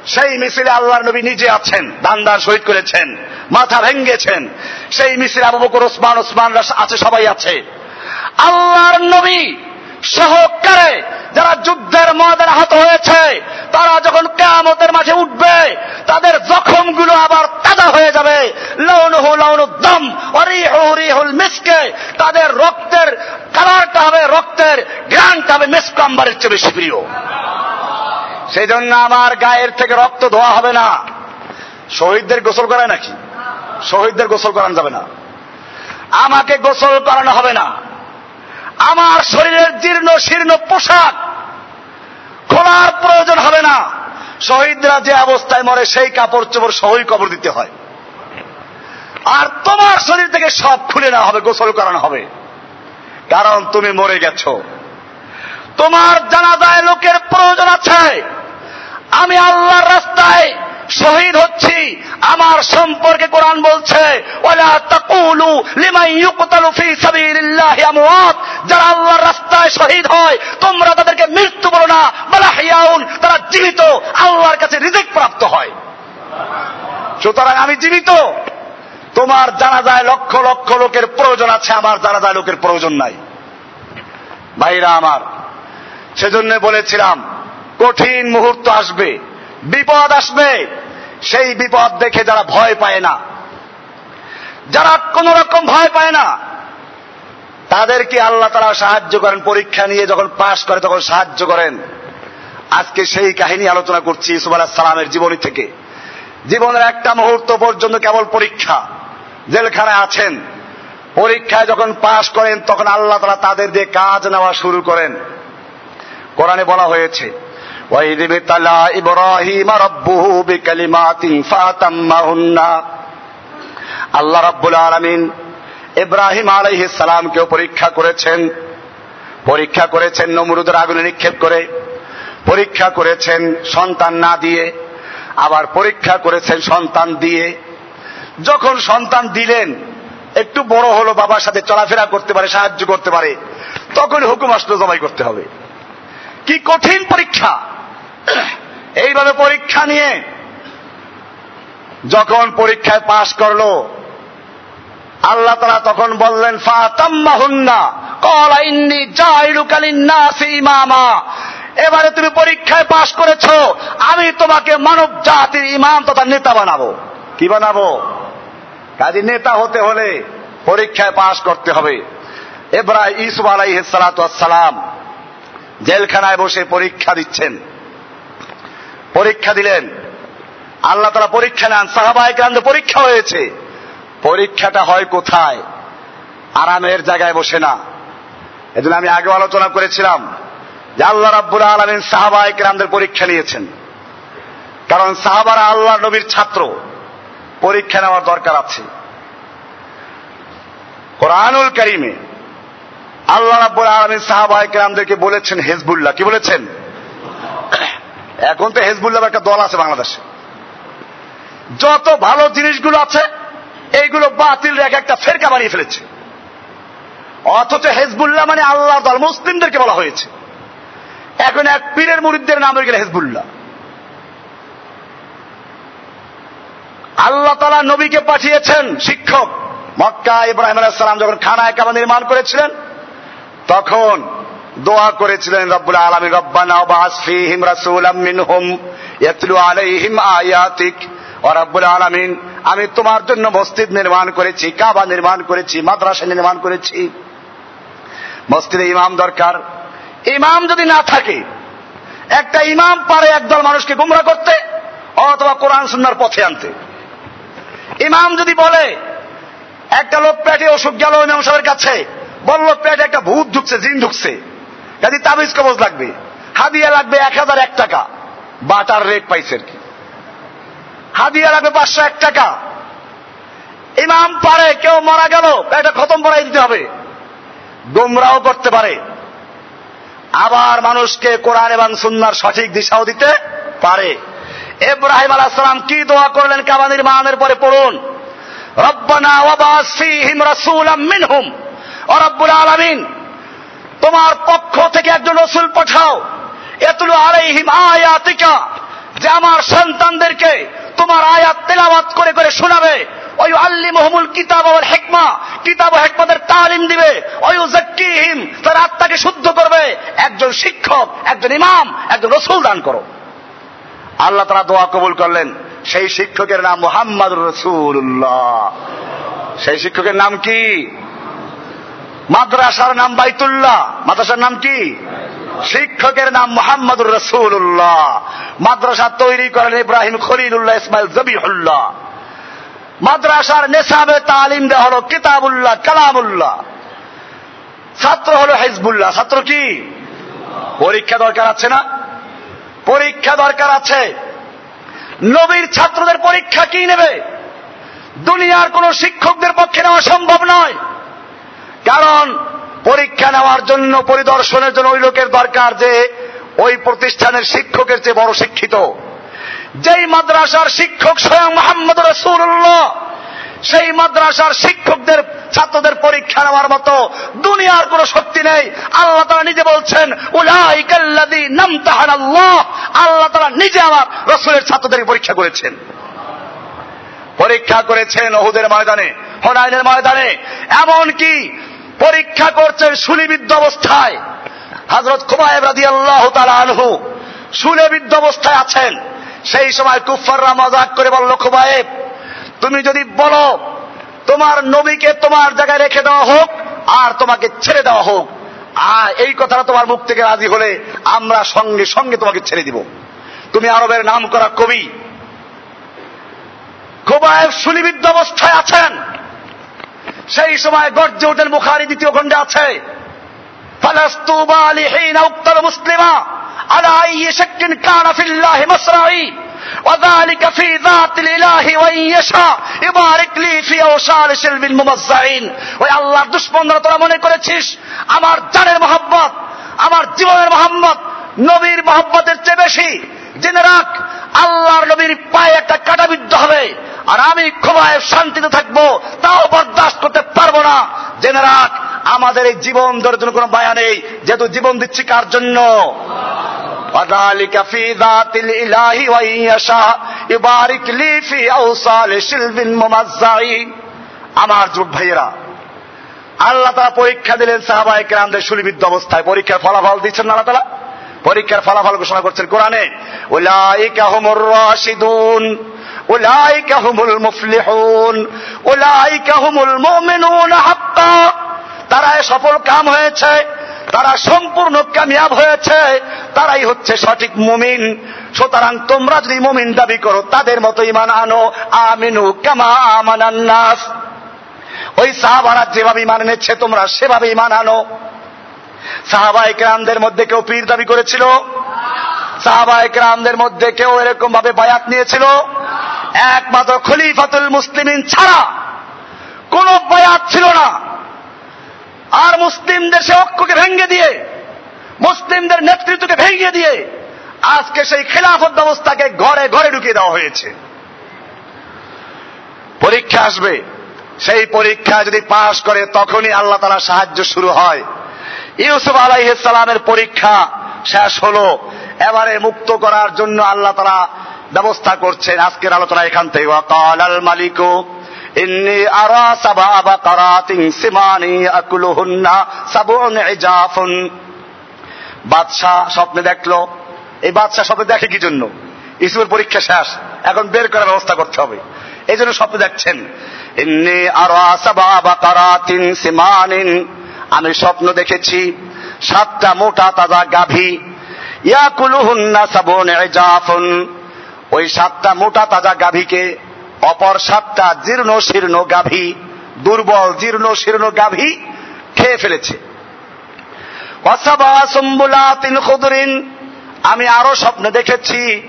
সেই মিছিলে আল্লাহর নবী নিজে আছেন, দান দান শহীদ করেছেন, মাথা ভেঙ্গেছেন। সেই মিছিলে আবু বকর, ওসমান ওসমান আছে, সবাই আছে। আল্লাহর নবী সহকারে যারা যুদ্ধের ময়দানে আহত হয়েছে, তারা যখন কেয়ামতের মাঝে উঠবে, তাদের জখমগুলো আবার তাজা হয়ে যাবে। লৌনহু লৌনুদ্দম অরিহুল মিসকে, তাদের রক্তের কালারটা হবে রক্তের গ্রানটা হবে মিসক আম্বারের চেয়ে বেশি প্রিয়। সেই জন্য আমার গায়ের থেকে রক্ত ধোয়া হবে না। শহীদদের গোসল করায় নাকি? শহীদদের গোসল করানো যাবে না। আমাকে গোসল করানো হবে না। আমার শরীরের জীর্ণ, শীর্ণ পোশাক খোলার প্রয়োজন হবে না। শহীদরা যে অবস্থায় মরে, সেই কাপড় চোপড় সহই কবর দিতে হয়। আর তোমার শরীর থেকে সব খুলে নেওয়া হবে, গোসল করানো হবে। কারণ তুমি মরে গেছো। তোমার জানাজায় লোকের প্রয়োজন আছে। আমি আল্লাহর রাস্তায় শহীদ হচ্ছি। আমার সম্পর্কে কোরআন বলছে আমওয়াত। যারা আল্লাহর রাস্তায় শহীদ হয়, তোমরা তাদেরকে মৃত্যু বলো না, বলা হিয়াউন তারা জীবিত, আল্লাহর কাছে রিজিক প্রাপ্ত হয়। সুতরাং আমি জীবিত। তোমার জানা যায় লক্ষ লক্ষ লোকের প্রয়োজন আছে, আমার জানা যায় লোকের প্রয়োজন নাই। ভাইরা আমার, সেজন্য বলেছিলাম, কঠিন মুহূর্ত আসবে। বিপদ আসবে, সেই বিপদ দেখে যারা ভয় পায় না, যারা কোন রকম ভয় পায় না, তাদেরকে আল্লাহ তারা সাহায্য করেন, পরীক্ষা নিয়ে যখন পাশ করে তখন সাহায্য করেন। আজকে সেই কাহিনী আলোচনা করছি ইসুফ আলাহ সালামের জীবনী থেকে। জীবনের একটা মুহূর্ত পর্যন্ত কেবল পরীক্ষা, জেলখানায় আছেন। পরীক্ষায় যখন পাশ করেন, তখন আল্লাহ তারা তাদের দিয়ে কাজ নেওয়া শুরু করেন। কোরআনে বলা হয়েছে وإذ ابتلى إبراهيم ربه بكلمات فأتمهن আল্লাহ রাব্বুল আলামিন ইব্রাহিম আলাইহিস সালামকেও পরীক্ষা করেছেন পরীক্ষা করেছেন নমরুদের আগুনে নিক্ষেপ করে পরীক্ষা করেছেন সন্তান না দিয়ে আবার পরীক্ষা করেছেন সন্তান দিয়ে যখন সন্তান দিলেন একটু বড় হলো বাবার সাথে চলাফেরা করতে পারে সাহায্য করতে পারে তখন হুকুম আসলো জবাই করতে হবে কি কঠিন পরীক্ষা এইভাবে পরীক্ষা নিয়ে যখন পরীক্ষায় পাশ করল, আল্লাহ তারা তখন বললেন, ফাতাম্মাহুন্না এবারে তুমি পরীক্ষায় পাশ করেছ, আমি তোমাকে মানব জাতির ইমাম তথা নেতা বানাবো। কি বানাবো? কাজী নেতা হতে হলে পরীক্ষায় পাশ করতে হবে। এবার ইসুফ আলাইসালাম জেলখানায় বসে পরীক্ষা দিচ্ছেন। পরীক্ষা দিলেন। আল্লাহ তারা পরীক্ষা নেন সাহাবাহিক পরীক্ষা হয়েছে। পরীক্ষাটা হয় কোথায়? আরামের জায়গায় বসে না। এজন্য আমি আগে আলোচনা করেছিলাম যে আল্লাহ রাব্বুল আলমিন সাহাবাহিক রামদের পরীক্ষা নিয়েছেন। কারণ সাহাবারা আল্লাহ নবীর ছাত্র। পরীক্ষা নেওয়ার দরকার আছে। কোরআনুল করিমে আল্লাহ রাব্বুল আলমিন সাহাবাহিক রামদেরকে বলেছেন, হেজবুল্লাহ। কি বলেছেন? এখন তো হেজবুল্লাহ একটা দল আছে বাংলাদেশে। যত ভালো জিনিসগুলো আছে, এইগুলো বাতিল রেখে একটা ফেরকা বানিয়ে ফেলেছে। অথচ হেজবুল্লাহ মানে আল্লাহ দল, মুসলিমদেরকে বলা হয়েছে। এখন এক পীরের মুরিদদের নাম হয়ে গেল হেজবুল্লাহ। আল্লাহ তালা নবীকে পাঠিয়েছেন শিক্ষক। মক্কা ইব্রাহিম আলাইসালাম যখন খানা একাবা নির্মাণ করেছিলেন, তখন দোয়া করেছিলেন রব্বুল আলমী রব্বানা বাসফিহিম রাসূলাম মিনহুম, ইয়াতলু আলাইহিম আয়াতিক। রব্বুল আলামিন, আমি তোমার জন্য মসজিদ নির্মাণ করেছি, কাবা নির্মাণ করেছি, মাদ্রাসা নির্মাণ করেছি। মসজিদে ইমাম দরকার। ইমাম যদি না থাকে, একটা ইমাম পারে একদল মানুষকে গুমরা করতে অথবা কোরআন সুন্নার পথে আনতে। ইমাম যদি বলে, একটা লোক পেটে অসুখ গেল, ইমাম সাহেবের কাছে বলল, পেটে একটা ভূত ঢুকছে, জিন ঢুকছে। কাজে তাবিজ কবজ লাগবে। হাদিয়া লাগবে এক হাজার এক টাকা। বাটার রেট পাইছে আর কি। হাদিয়া লাগবে পাঁচশো এক টাকা। ইমাম পারে, কেউ মারা গেল পেটে খতম পড়াই দিতে হবে। গোমরাও করতে পারে। আবার মানুষকে কোরআন এবং সুন্নার সঠিক দিশাও দিতে পারে। এব্রাহিম আলাহ সালাম কি দোয়া করলেন কাবা নির্মাণের পরে পড়ুন। রব্বানা ওয়াবাস ফীহিম রাসূলাম মিনহুম। ও রব্বুল আলামিন তোমার পক্ষ থেকে একজন রসুল পাঠাও। এতলু আলাইহিম আয়াতিকা, যে আমার সন্তানদেরকে তোমার আয়াত তেলাওয়াত করে করে শোনাবে। ওই আল্লি মহমুল কিতাব হেকমা, কিতাব হেকমাদের তালিম দিবে। ওই জাক্কিহিম তার আত্মাকে শুদ্ধ করবে। একজন শিক্ষক, একজন ইমাম, একজন রসুল দান করো। আল্লাহ তারা দোয়া কবুল করলেন। সেই শিক্ষকের নাম মোহাম্মদ রসুল্লাহ সেই শিক্ষকের নাম কি? মাদ্রাসার নাম বাইতুল্লাহ। মাদ্রাসার নাম কি? শিক্ষকের নাম মোহাম্মদুর রসুল্লাহ মাদ্রাসা তৈরি করেন ইব্রাহিম খলিলুল্লাহ ইসমাইল জবিহুল্লাহ। মাদ্রাসার নেশাবে তালিম দেওয়া হলো কিতাবুল্লাহ, কালামুল্লাহ। ছাত্র হলো হেজবুল্লাহ। ছাত্র কি? পরীক্ষা দরকার আছে না? পরীক্ষা দরকার আছে। নবীর ছাত্রদের পরীক্ষা কি নেবে? দুনিয়ার কোন শিক্ষকদের পক্ষে নেওয়া সম্ভব নয়। কারণ পরীক্ষা নেওয়ার জন্য, পরিদর্শনের জন্য ওই লোকের দরকার যে ওই প্রতিষ্ঠানের শিক্ষকের চেয়ে বড় শিক্ষিত। যেই মাদ্রাসার শিক্ষক স্বয়ং মোহাম্মদ রসুল্লাহ সেই মাদ্রাসার শিক্ষকদের, ছাত্রদের পরীক্ষা নেওয়ার মতো দুনিয়ার কোন শক্তি নেই। আল্লাহ তারা নিজে বলছেন উলাইকাল্লাদি নাম তাহান আল্লাহ আল্লাহ তারা নিজে আমার রসুলের ছাত্রদের পরীক্ষা করেছেন। পরীক্ষা করেছেন ওহুদের ময়দানে, হনাইনের ময়দানে। এমন কি পরীক্ষা করছেন সুলিবিদ্ধ অবস্থায়। হজরত খুবাইব রাজি আল্লাহ আনহু সুলেবিদ্ধ অবস্থায় আছেন। সেই সময় কুফাররা মজাক করে বলল, খুবাইব, তুমি যদি বলো, তোমার নবীকে তোমার জায়গায় রেখে দেওয়া হোক আর তোমাকে ছেড়ে দেওয়া হোক, আর এই কথাটা তোমার মুখ থেকে রাজি হলে আমরা সঙ্গে সঙ্গে তোমাকে ছেড়ে দিব। তুমি আরবের নাম করা কবি। খুবাইব সুলিবিদ্ধ অবস্থায় আছেন। সেই সময় গর্জে ওঠেন বুখারি দ্বিতীয় খণ্ডে আছে ফালাস্তুবা লিহিনা উক্তাল মুসলিমা على أي شك كان في الله مصرعي وذلك في ذات الإله وإن يشاء يبارك لي في أوصال شلب الممزعين ওই আল্লাহর দুশ্মনরা তোরা মনে করেছিস আমার জানের মোহাম্মত আমার জীবনের মোহাম্মত নবীর মোহাম্মতের চেয়ে বেশি জেনে রাখ আল্লাহর নবীর পায়ে একটা কাটাবিদ্ধ হবে আর আমি ক্ষমায় শান্তিতে থাকবো তাও বরদাস্ত করতে পারবো না জেনে রাখ আমাদের এই জীবন দেওয়ার জন্য কোনো মায়া নেই যেহেতু জীবন দিচ্ছি কার জন্য وذلك في ذات الإله وإن يشاء يبارك لي في أوصال شلب ممزعين আমার যুব ভাইয়েরা আল্লাহ তারা পরীক্ষা দিলেন সাহাবাই কেরামদের সুলিবিদ্ধ অবস্থায় পরীক্ষার ফলাফল দিচ্ছেন না আল্লাহ তালা পরীক্ষার ফলাফল ঘোষণা করছেন কোরআনে তারা সফল কাম হয়েছে, তারা সম্পূর্ণ কামিয়াব হয়েছে, তারাই হচ্ছে সঠিক মুমিন। সুতরাং তোমরা যদি মুমিন দাবি করো, তাদের মতো ইমান আনো, আমিনু কামা আমানান্নাস ওই সাহাবারা যেভাবে ইমান এনেছে, তোমরা সেভাবে ইমান আনো। সাহাবা একরামদের মধ্যে কেউ পীর দাবি করেছিল? সাহাবা একরামদের মধ্যে কেউ এরকম ভাবে বায়াত নিয়েছিল? একমাত্র খলিফাতুল মুসলিমিন ছাড়া কোন বয়াত ছিল না। আর মুসলিমদের সে ঐক্যকে ভেঙে দিয়ে, মুসলিমদের নেতৃত্বকে ভেঙে দিয়ে আজকে সেই খেলাফত ব্যবস্থাকে ঘরে ঘরে ঢুকিয়ে দেওয়া হয়েছে। পরীক্ষা আসবে। সেই পরীক্ষা যদি পাশ করে তখনই আল্লাহ তালা সাহায্য শুরু হয়। ইউসুফ আলাইসালামের পরীক্ষা শেষ হলো। এবারে মুক্ত করার জন্য আল্লাহ তালা ব্যবস্থা করছেন আজকের আলোচনা এখান থেকে। মালিকু, ইন্নি আরা সাবা বাকারাতিন সিমানি আকুলুহুন্না সাবুন ইজাফুন। বাদশাহ স্বপ্নে দেখল। এই বাদশাহ স্বপ্নে দেখে কি জন্য? ইসুফের পরীক্ষা শেষ। এখন বের করার ব্যবস্থা করতে হবে। এই জন্য স্বপ্নে দেখছেন। ইন্নি আরা সাবা বাকারাতিন সিমানিন আমি স্বপ্ন দেখেছি, সাতটা মোটা তাজা গাভী। ওই সাতটা মোটা তাজা গাভীকে অপর সাতটা জীর্ণ শীর্ণ গাভী, দুর্বল জীর্ণ শীর্ণ গাভী খেয়ে ফেলেছে। আমি আরও স্বপ্ন দেখেছি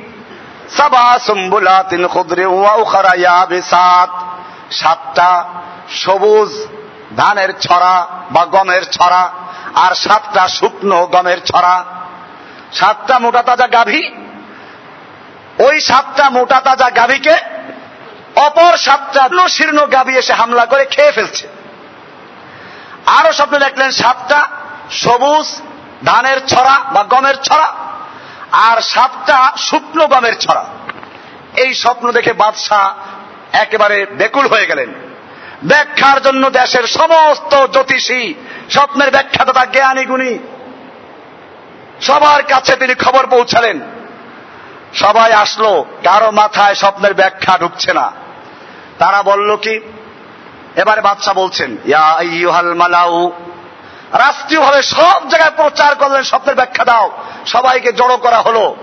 সাতটা সবুজ ধানের ছড়া বা গমের ছড়া, আর সাতটা শুকনো গমের ছড়া। সাতটা মোটা তাজা গাভী, ওই সাতটা মোটা তাজা গাভীকে অপর সাতটা শীর্ণ গাভী এসে হামলা করে খেয়ে ফেলছে। আরও স্বপ্নে দেখলেন সাতটা সবুজ ধানের ছড়া বা গমের ছড়া, আর সাতটা শুকনো গমের ছড়া। এই স্বপ্ন দেখে বাদশাহ একেবারে বেকুল হয়ে গেলেন। ব্যাখ্যার জন্য দেশের সমস্ত জ্যোতিষী, স্বপ্নের ব্যাখ্যাদাতা জ্ঞানী গুণী, সবার কাছে তিনি খবর পৌঁছালেন। সবাই আসলো, কারও মাথায় স্বপ্নের ব্যাখ্যা ঢুকছে না। তারা বলল কি, এবারে বাদশাহ বলছেন, ইয়া মালাউ। রাষ্ট্রীয়ভাবে সব জায়গায় প্রচার করলেন, স্বপ্নের ব্যাখ্যা দাও, সবাইকে জড়ো করা হলো।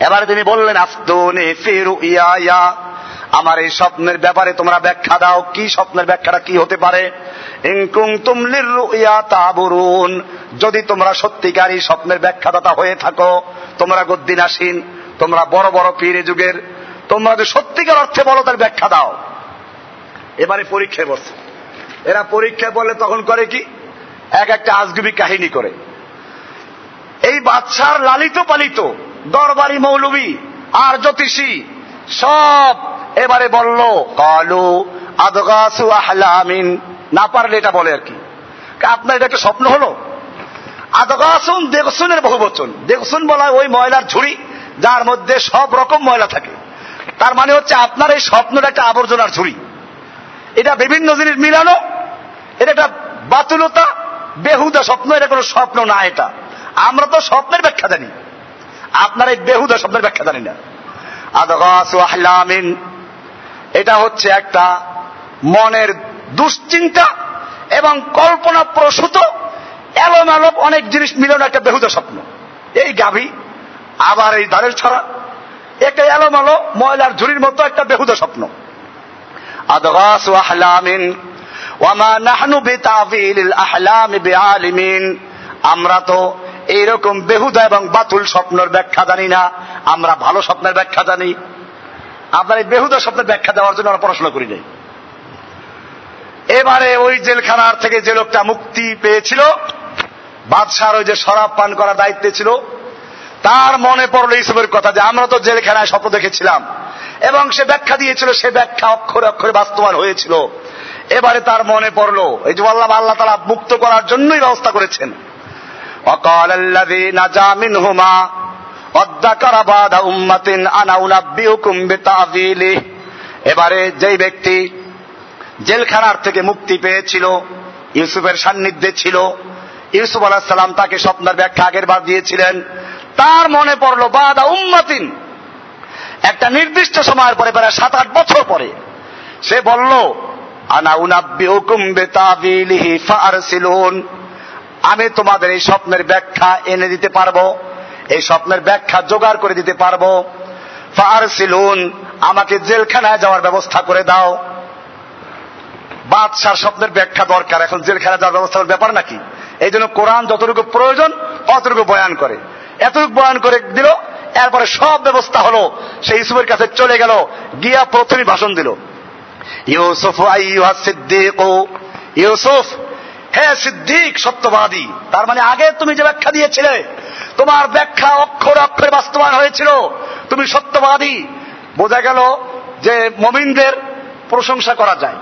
এবারে তিনি বললেন আফতনে ফেরু ইয়া আমার এই স্বপ্নের ব্যাপারে তোমরা ব্যাখ্যা দাও। কি স্বপ্নের ব্যাখ্যাটা কি হতে পারে? যদি তোমরা সত্যিকারী স্বপ্নের ব্যাখ্যাদাতা হয়ে থাকো, তোমরা গদ্দিন আসিন তোমরা বড় বড় পীরে যুগের, তোমরা যদি সত্যিকার অর্থে বলো, তার ব্যাখ্যা দাও। এবারে পরীক্ষায় বসে এরা পরীক্ষায় বলে তখন করে কি? এক একটা আজগুবি কাহিনী করে। এই বাচ্চার লালিত পালিত, দরবারি মৌলবী আর জ্যোতিষী সব এবারে বলল, কালু আদগাসু আহলামিন। না পারলে এটা বলে আর কি। আপনার এটা একটা স্বপ্ন হলো? আদগাসুন দেখসুনের বহু বচন দেখসুন বলা ওই ময়লার ঝুড়ি, যার মধ্যে সব রকম ময়লা থাকে। তার মানে হচ্ছে আপনার এই স্বপ্নটা একটা আবর্জনার ঝুড়ি। এটা বিভিন্ন জিনিস মিলানো, এটা একটা বাতুলতা, বেহুদা স্বপ্ন, এটা কোনো স্বপ্ন না এটা। আমরা তো স্বপ্নের ব্যাখ্যা জানি। আপনার এই বেহুদা স্বপ্নের ব্যাখ্যা জানি না। আদগাসু আহলামিন। এটা হচ্ছে একটা মনের দুশ্চিন্তা এবং কল্পনা প্রসূত এলোমেলো অনেক জিনিস মিলন একটা বেহুদা স্বপ্ন। এই গাভী আবার এই দাঁড়ের ছড়া, একটা এলোমেলো ময়লার ঝুড়ির মতো একটা বেহুদা স্বপ্ন। আমরা তো এইরকম বেহুদা এবং বাতুল স্বপ্নের ব্যাখ্যা জানি না, আমরা ভালো স্বপ্নের ব্যাখ্যা জানি। আপনার এই বেহুদা শব্দের ব্যাখ্যা দেওয়ার জন্য আমরা পড়াশোনা করি নাই। এবারে ওই জেলখানার থেকে যে লোকটা মুক্তি পেয়েছিল বাদশাহ ওই যে শরাব পান করার দায়িত্বে ছিল, তার মনে পড়ল ইসবের কথা যে আমরা তো জেলখানায় স্বপ্ন দেখেছিলাম। এবং সে ব্যাখ্যা দিয়েছিল, সে ব্যাখ্যা অক্ষরে অক্ষরে বাস্তবায়ন হয়েছিল। এবারে তার মনে পড়ল, এই যে আল্লাহ আল্লাহ তারা মুক্ত করার জন্যই ব্যবস্থা করেছেন। অকাল এবারে যেই ব্যক্তি জেলখানার থেকে মুক্তি পেয়েছিল, ইউসুফের সান্নিধ্যে ছিল, ইউসুফ আলাহ সাল্লাম তাকে স্বপ্নের ব্যাখ্যা আগের বার দিয়েছিলেন। তার মনে পড়ল, বাদা উম্মাতিন। একটা নির্দিষ্ট সময়ের পরে, প্রায় সাত আট বছর পরে, সে বলল, আনা উনাব্বি আমি তোমাদের এই স্বপ্নের ব্যাখ্যা এনে দিতে পারব। এই স্বপ্নের ব্যাখ্যা জোগাড় করে দিতে পারব। ফারসিলুন আমাকে জেলখানায় যাওয়ার ব্যবস্থা করে দাও। বাদশার স্বপ্নের ব্যাখ্যা দরকার, এখন জেলখানা যাওয়ার ব্যবস্থা ব্যাপার নাকি? এই জন্য কোরআন যতটুকু প্রয়োজন, অতটুকু বয়ান করে। এতটুকু বয়ান করে দিল, এরপরে সব ব্যবস্থা হলো সে ইউসুফের কাছে চলে গেল, গিয়া প্রথমে ভাষণ দিল। ইউসুফ ইউসুফ হে সিদ্দিক, সত্যবাদী। তার মানে আগে তুমি যে ব্যাখ্যা দিয়েছিলে, তোমার ব্যাখ্যা অক্ষর অক্ষরে বাস্তবায়ন হয়েছিল। তুমি সত্যবাদী। বোঝা গেল যে মমিনদের প্রশংসা করা যায়।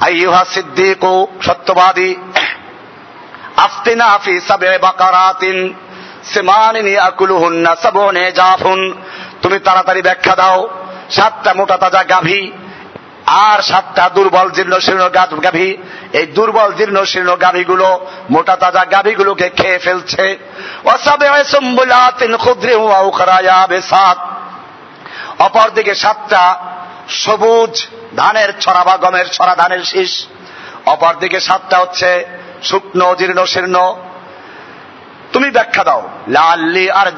আইয়ুহা সিদ্দিক ও সত্যবাদী। আফতিনা ফি সাবে বাকারাতিন, সিমানিনি আকুলুহুন্না সাবনে জাফুন। তুমি তাড়াতাড়ি ব্যাখ্যা দাও। সাতটা মোটা তাজা গাভী। আর সাতটা দুর্বল জীর্ণ শীর্ণ গাভী। এই দুর্বল জীর্ণ শীর্ণ গাভীগুলো, মোটা তাজা গাভীগুলোকে খেয়ে ফেলছে। অপরদিকে সাতটা সবুজ ধানের ছড়া বা গমের ছড়া ধানের শীষ। অপরদিকে সাতটা হচ্ছে শুকনো জীর্ণ শীর্ণ। তুমি ব্যাখ্যা দাও। লাল্লি আর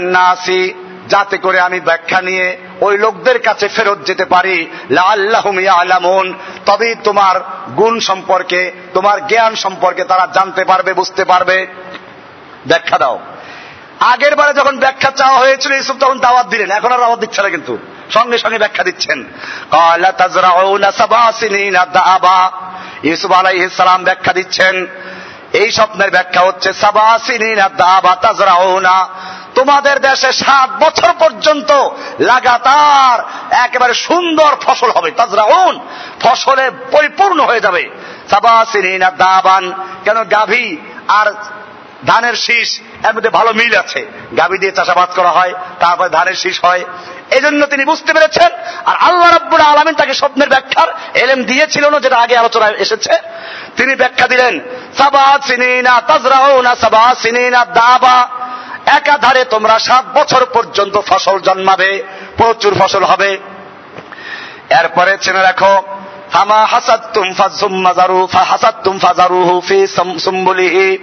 নাসি। যাতে করে আমি ব্যাখ্যা নিয়ে ওই লোকদের কাছে ফেরত যেতে পারি। আলামুন তবেই তোমার গুণ সম্পর্কে, তোমার জ্ঞান সম্পর্কে তারা জানতে পারবে, বুঝতে পারবে। ব্যাখ্যা দাও। আগের বারে যখন ব্যাখ্যা চাওয়া হয়েছিল ইসুফ তখন দাওয়াত দিলেন। এখন আর দাওয়াত দিচ্ছে না কিন্তু। সঙ্গে সঙ্গে ব্যাখ্যা দিচ্ছেন। ইউসুফ আলাইহিস সালাম ব্যাখ্যা দিচ্ছেন। এই স্বপ্নের ব্যাখ্যা হচ্ছে সাবাসিনা তোমাদের দেশে সাত বছর পর্যন্ত লাগাতার একেবারে সুন্দর ফসল হবে। তাজরাউন ফসলে পরিপূর্ণ হয়ে যাবে। দাবান, কেন গাভী আর ধানের শীষ এর মধ্যে ভালো মিল আছে। গাভী দিয়ে চাষাবাদ করা হয়, তারপরে ধানের শীষ হয়। এই জন্য তিনি বুঝতে পেরেছেন, আর আল্লাহ রব্বুল আলমিন তাকে স্বপ্নের ব্যাখ্যার এলেম দিয়েছিল না, যেটা আগে আলোচনায় এসেছে। তিনি ব্যাখ্যা দিলেন সাবা সিনিনা তাজরাউনা সাবা সিনিনা দাবা। একাধারে তোমরা সাত বছর পর্যন্ত ফসল জন্মাবে, প্রচুর ফসল হবে। এরপরে চেনে রাখো ফি সুম্বুলিহি।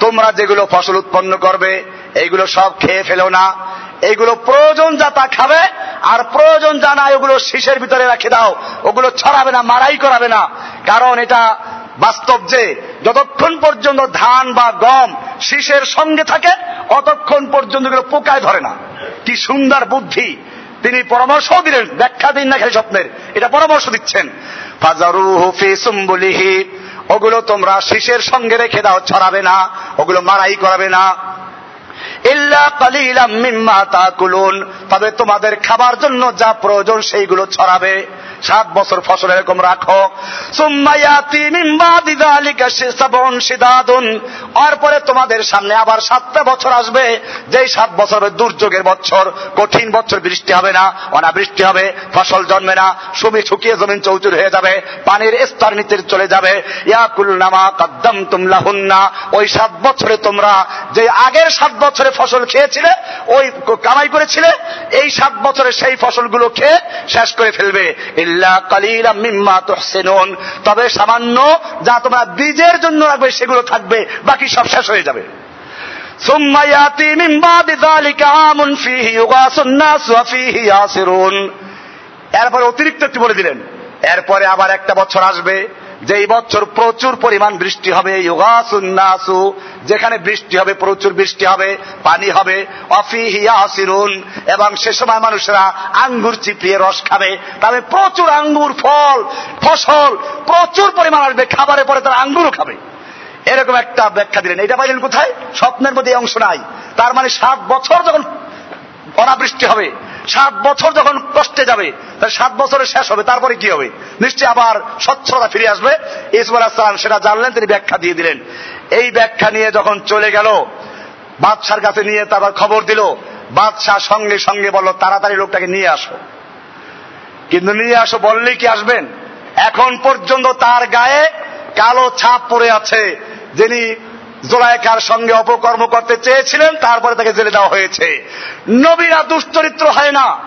তোমরা যেগুলো ফসল উৎপন্ন করবে, এইগুলো সব খেয়ে ফেলো না। এইগুলো প্রয়োজন যা তা খাবে, আর প্রয়োজন যা না ওগুলো শীষের ভিতরে রাখে দাও। ওগুলো ছড়াবে না মারাই করাবে না। কারণ এটা বাস্তব যে যতক্ষণ পর্যন্ত ধান বা গম শীষের সঙ্গে থাকে, অতক্ষণ পর্যন্ত পোকায় ধরে না। কি সুন্দর বুদ্ধি। তিনি পরামর্শ দিলেন, ব্যাখ্যা দিন না স্বপ্নের। এটা পরামর্শ দিচ্ছেন। ওগুলো তোমরা শীষের সঙ্গে রেখে দাও, ছড়াবে না, ওগুলো মারাই করাবে না। তবে তোমাদের খাবার জন্য যা প্রয়োজন সেইগুলো ছড়াবে। সাত বছর ফসল এরকম রাখো। সুম্মায়াতি মিম্মা দিদালিকা সাবন সিদাদুন আর পরে তোমাদের সামনে আবার সাতটা বছর আসবে। যেই সাত বছর দুর্যোগের বছর, কঠিন বছর, বৃষ্টি হবে না, অনাবৃষ্টি হবে, ফসল জন্মে না, সুমি শুকিয়ে জমিন চৌচুর হয়ে যাবে, পানির স্তর নিচে চলে যাবে। ইয়াকুল নামা কদ্দম তুমলাহুন্না ওই সাত বছরে তোমরা যে আগের সাত বছরে ফসল খেয়েছিলে, ওই কামাই করেছিলে, এই সাত বছরে সেই ফসলগুলো খেয়ে শেষ করে ফেলবে। ইল্লা কালিলা মিম্মা তোহসেনন। তবে সামান্য যা তোমরা বীজের জন্য রাখবে, সেগুলো থাকবে, বাকি সব শেষ হয়ে যাবে। সুম্মায়াতি মিম্মা বিদালিকা আমুন ফিহি ইউগাসুন্না সুফিহি ইয়াসিরুন। এরপরে অতিরিক্ত একটু বলে দিলেন। এরপরে আবার একটা বছর আসবে। যে এই বছর প্রচুর পরিমাণ বৃষ্টি হবে, ইউগাসুন্নাসু, যেখানে বৃষ্টি হবে, প্রচুর বৃষ্টি হবে, পানি হবে, অফিহিয়াসিরুন, এবং সে সময় মানুষেরা আঙ্গুর চিপিয়ে রস খাবে তবে প্রচুর আঙ্গুর ফল, ফসল, প্রচুর পরিমাণ আসবে খাবারের পরে তারা আঙ্গুরও খাবে। এরকম একটা ব্যাখ্যা দিলেন। এটা পাইলেন কোথায়? স্বপ্নের মধ্যে অংশ নাই। তার মানে সাত বছর যখন অনাবৃষ্টি হবে সাত বছর যখন কষ্টে যাবে, তাহলে সাত বছরের শেষ হবে, তারপরে কি হবে? নিশ্চয়ই আবার স্বচ্ছতা ফিরে আসবে। ইসমাল আসসালাম সেটা জানলেন, তিনি ব্যাখ্যা দিয়ে দিলেন। এই ব্যাখ্যা নিয়ে যখন চলে গেল, বাদশার কাছে নিয়ে তারপর খবর দিল, বাদশাহ সঙ্গে সঙ্গে বলল, তাড়াতাড়ি লোকটাকে নিয়ে আসো। কিন্তু নিয়ে আসো বললেই কি আসবেন? এখন পর্যন্ত তার গায়ে কালো ছাপ পড়ে আছে, যিনি জোলাইকার সঙ্গে অপকর্ম করতে চেয়েছিলেন, তারপরে তাকে জেলে দেওয়া হয়েছে। নবীরা দুশ্চরিত্র হয় না।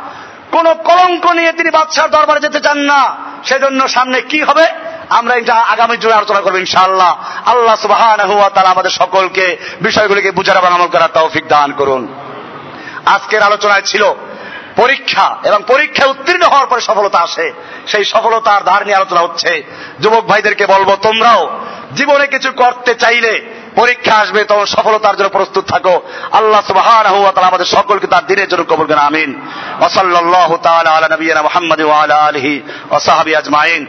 কোন কলঙ্ক নিয়ে তিনি বাদশাহ দরবারে যেতে চান না। সেজন্য সামনে কি হবে? আমরা এটা আগামী জুড়ে আলোচনা করব ইনশাআল্লাহ। আল্লাহ সুবাহ আমাদের সকলকে বিষয়গুলিকে বুঝার এবং আমল করার তৌফিক দান করুন। আজকের আলোচনায় ছিল পরীক্ষা এবং পরীক্ষায় উত্তীর্ণ হওয়ার পরে সফলতা আসে। সেই সফলতার ধার নিয়ে আলোচনা হচ্ছে। যুবক ভাইদেরকে বলব, তোমরাও জীবনে কিছু করতে চাইলে পরীক্ষা আসবে, তখন সফলতার জন্য প্রস্তুত থাকো। আল্লাহ তাআলা আমাদের সকলকে তার দিনের জন্য কবুল করেন, আমিন। ওয়া সাল্লাল্লাহু তাআলা আলা নবিয়িনা মোহাম্মদ আলা আলহি ওসাহাবি আজমাইন।